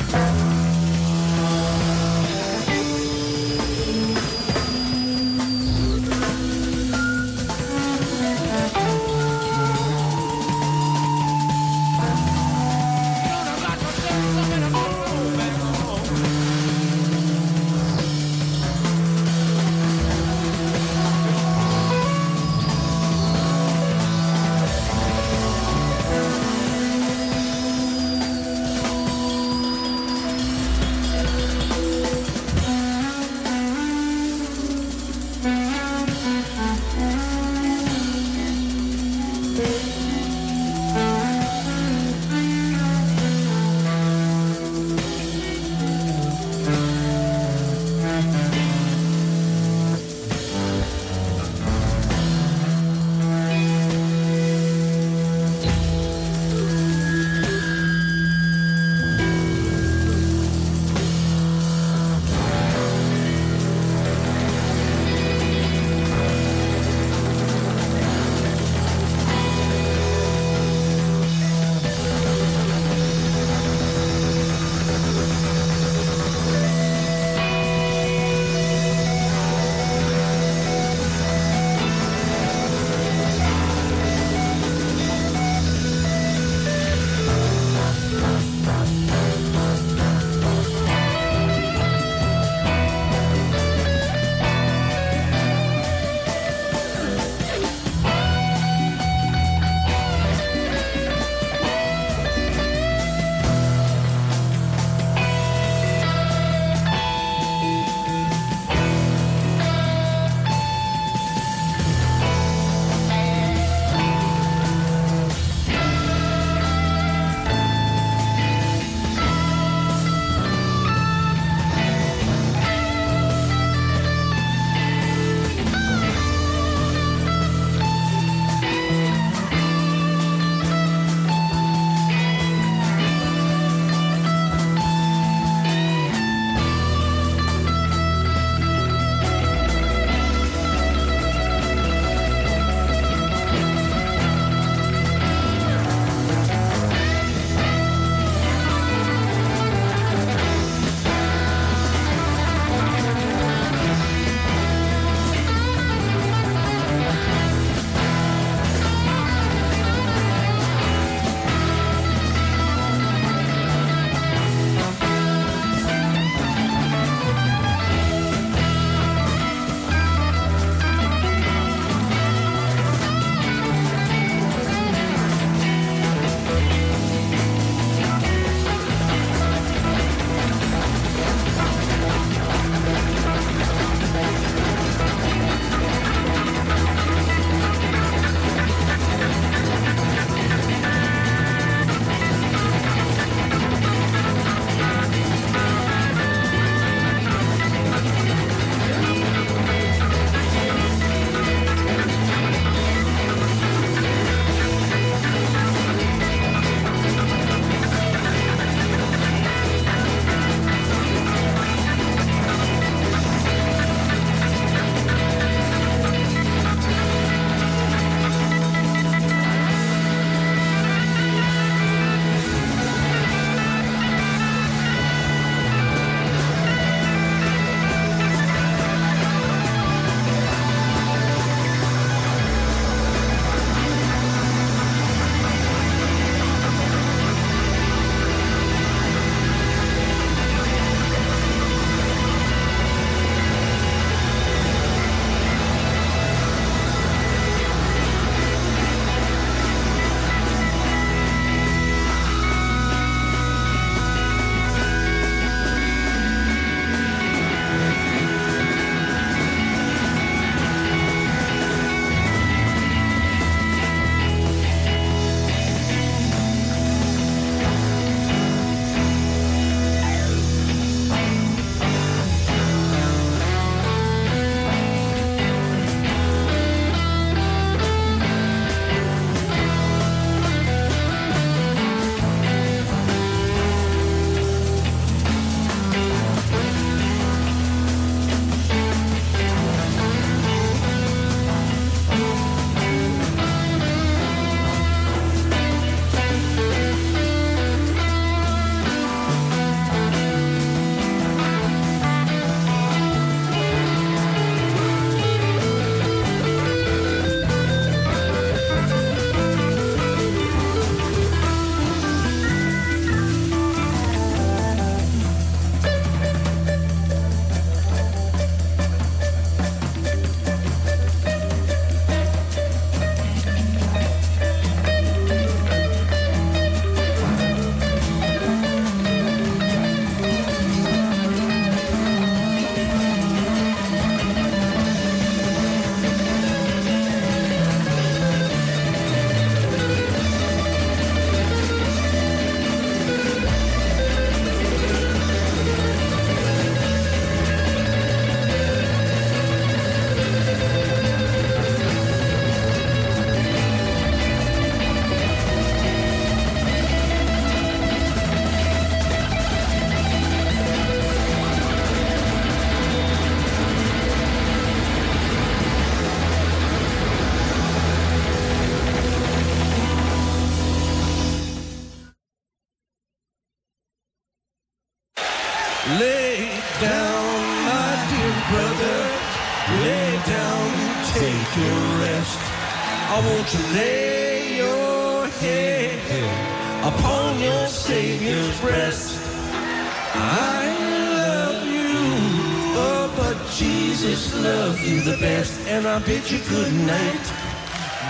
Bid you good night,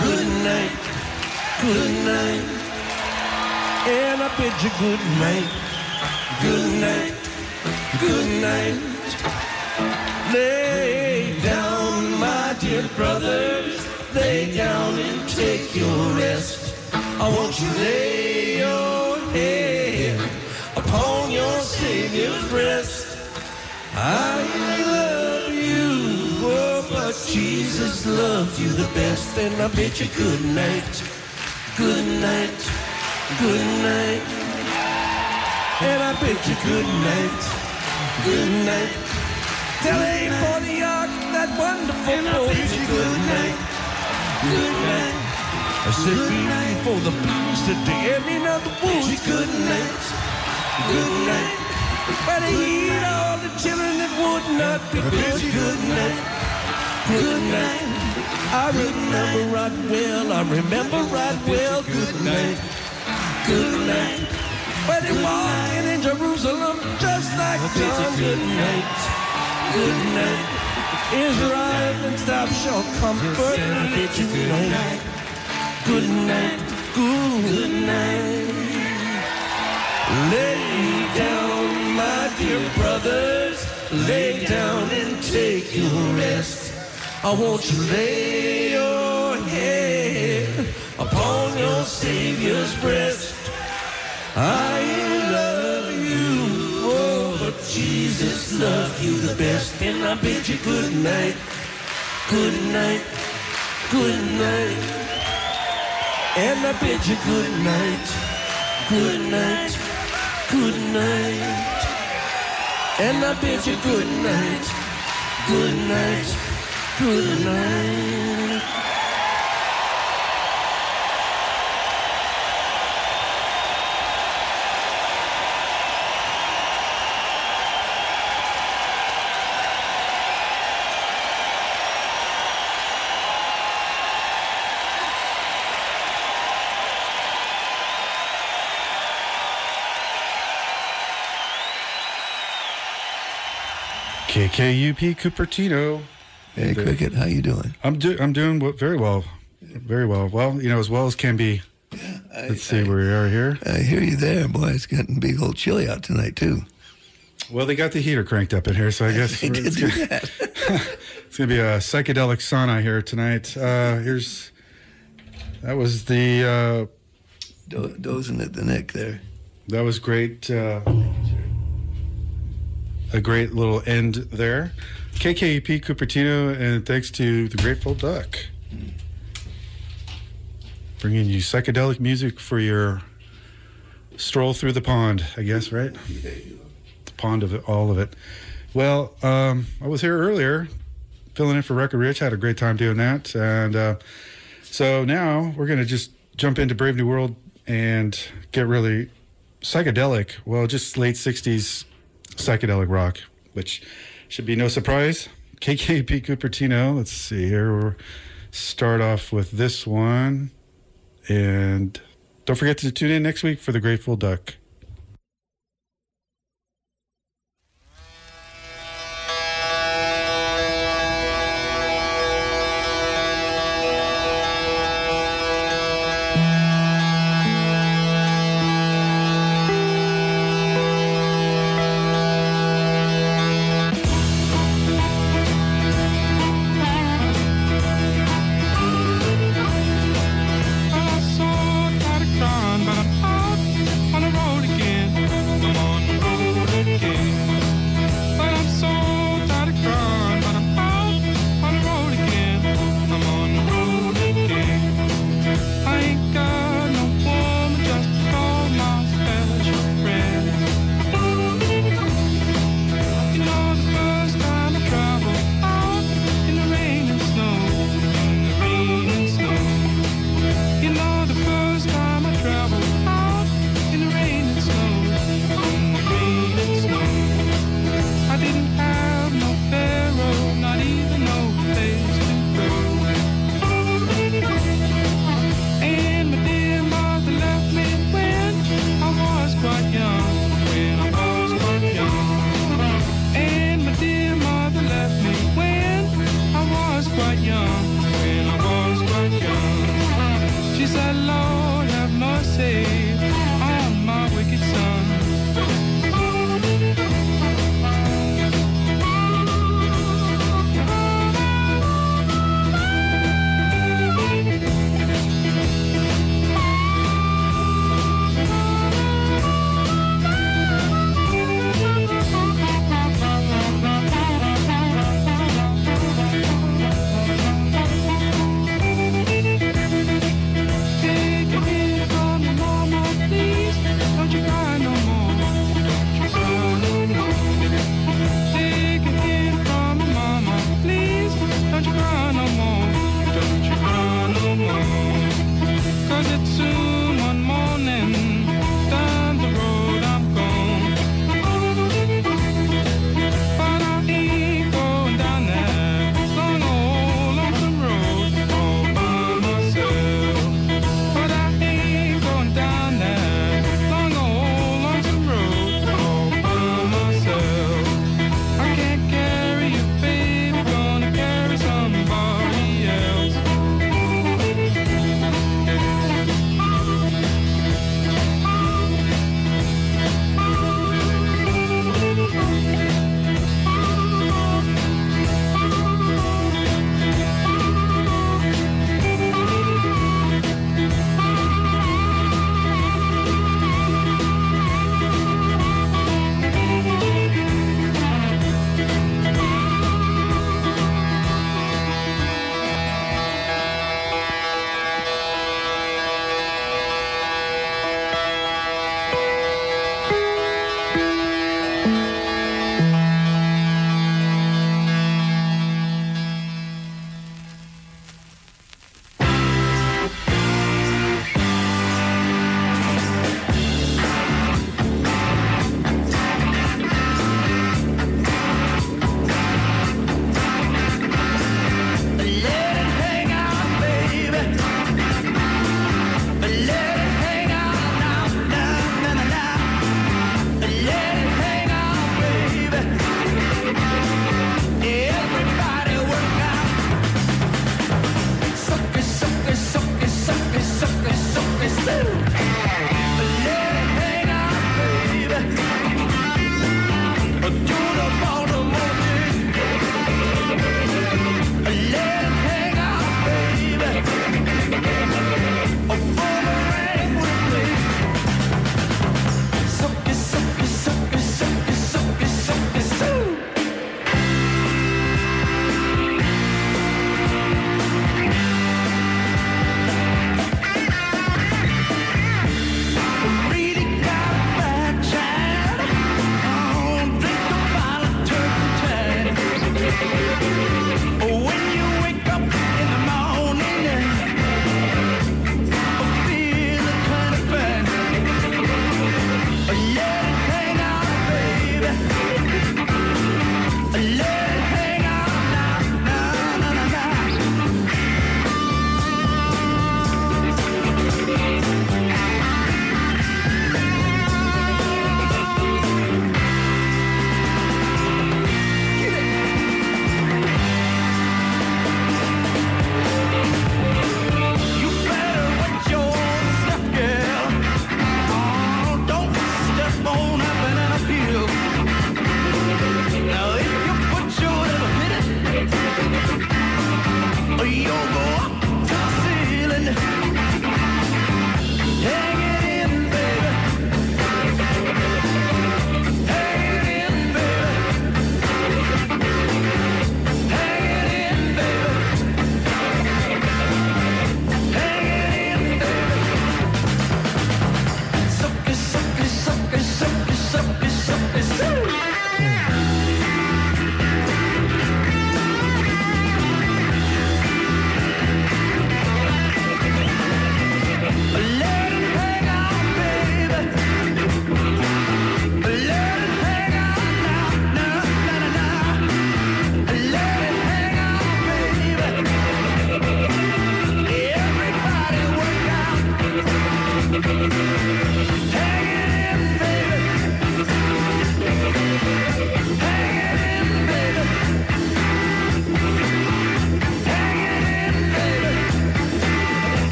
good night, good night. And I bid you good night, I remember right well, good night, good night. But they walking in Jerusalem just like John, good night, good night. Israel and stuff shall comfort me tonight. Good night, good night. Lay down, my dear brothers, lay down and take your rest. I want you to lay your Savior's breast. I love you, oh, but Jesus loved you the best, and I bid you good night, good night, good night, and I bid you good night, good night, good night, and I bid you good night, good night, good night. KKUP Cupertino. Hey, And, uh, Cricket, how you doing? I'm do- I'm doing very well, very well. Well, you know, as well as can be. Yeah. Let's see where we are here. I hear you there, boy. It's getting big old chilly out tonight too. Well, they got the heater cranked up in here, so I guess They we're- did do that. it's gonna be a psychedelic sauna here tonight. Uh, here's that was the uh, Do- dozing at the neck there. that was great. Uh, a great little end there. KKUP Cupertino, and thanks to the Grateful Duck, bringing you psychedelic music for your stroll through the pond. I guess right. The pond of it, all of it. Well, um, I was here earlier, filling in for Record Rich. Had a great time doing that, and uh, so now we're gonna just jump into Brave New World and get really psychedelic. Well, just late '60s psychedelic rock, which should be no surprise. KKUP Cupertino. Let's see here. We'll start off with this one, and don't forget to tune in next week for the Grateful Duck.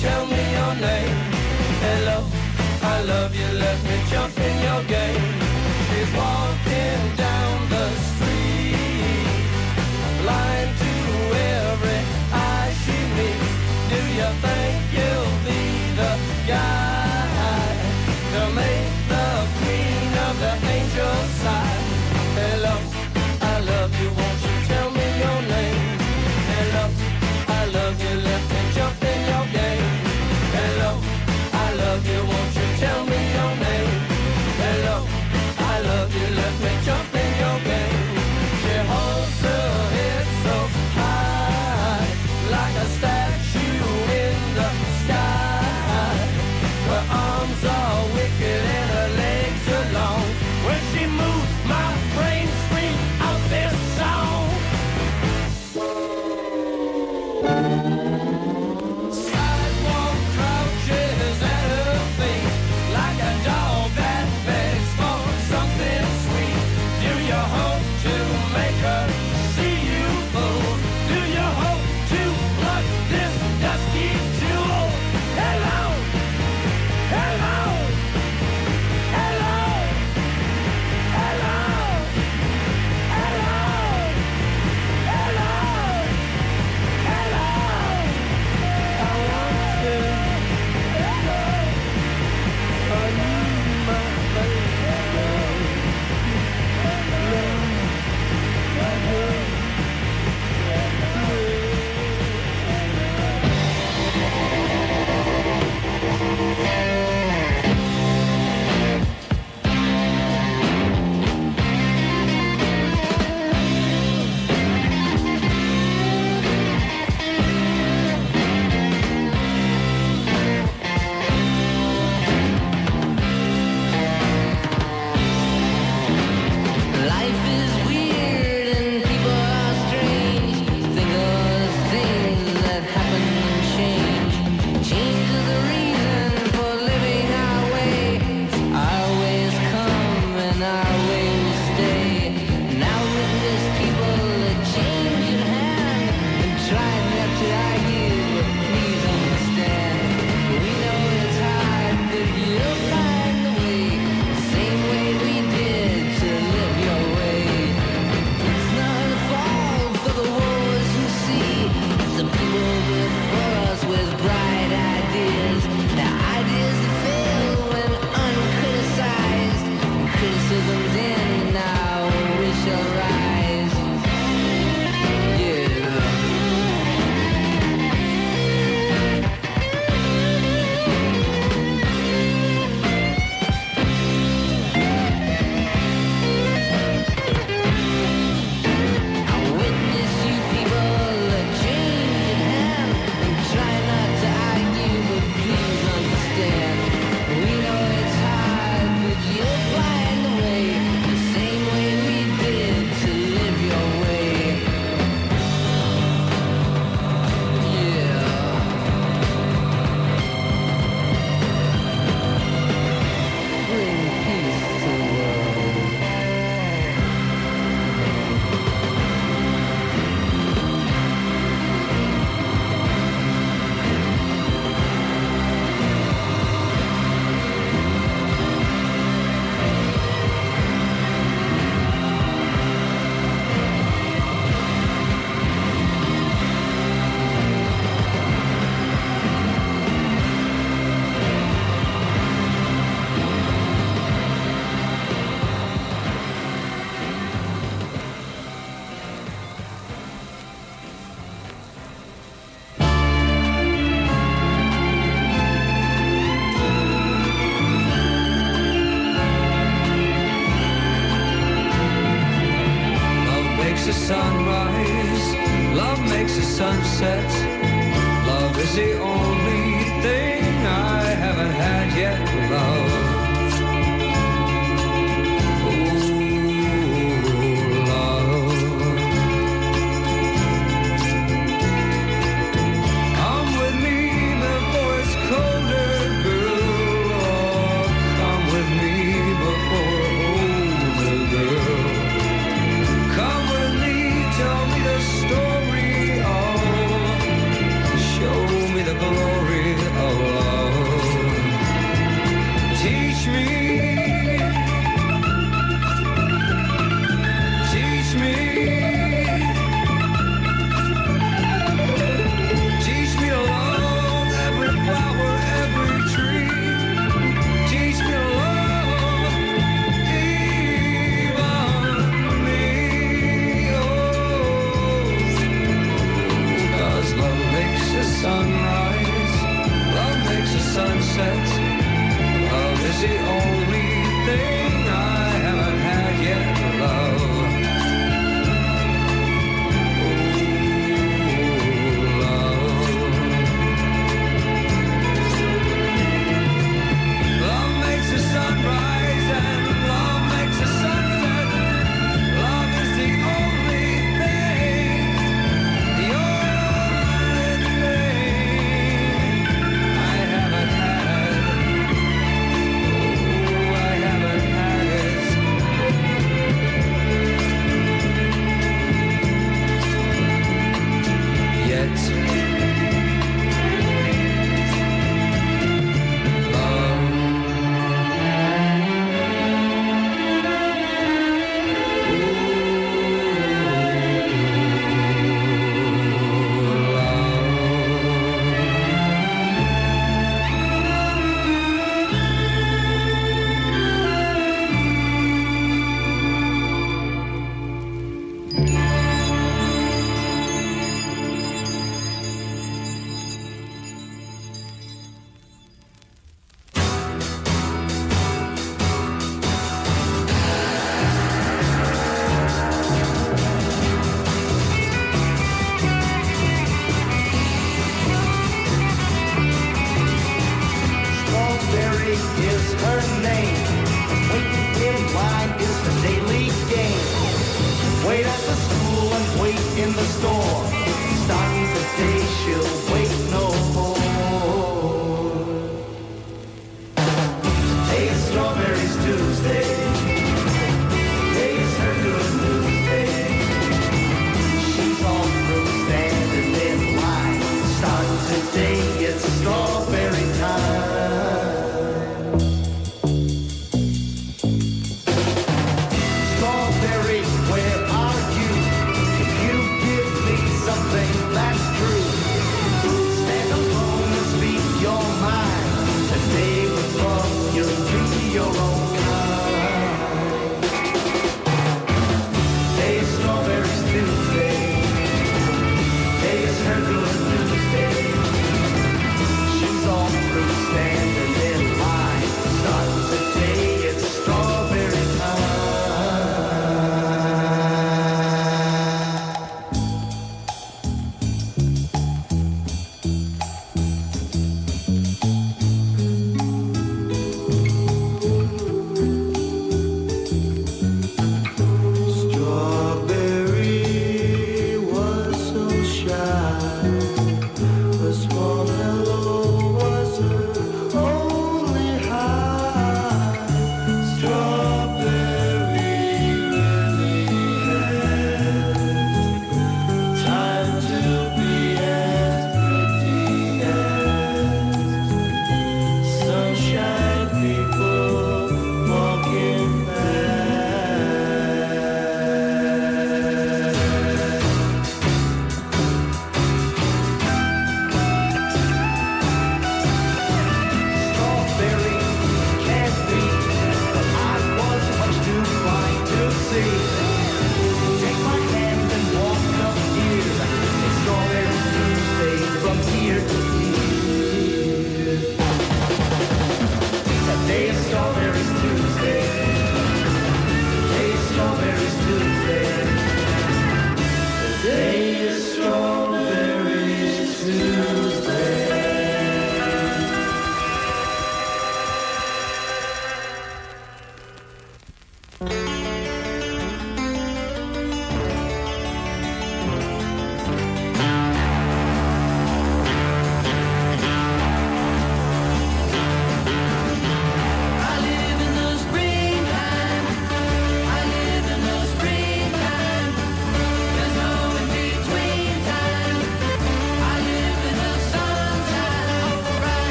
tell me your name. Hello, I love you, let me jump in your game. She's walking down the street.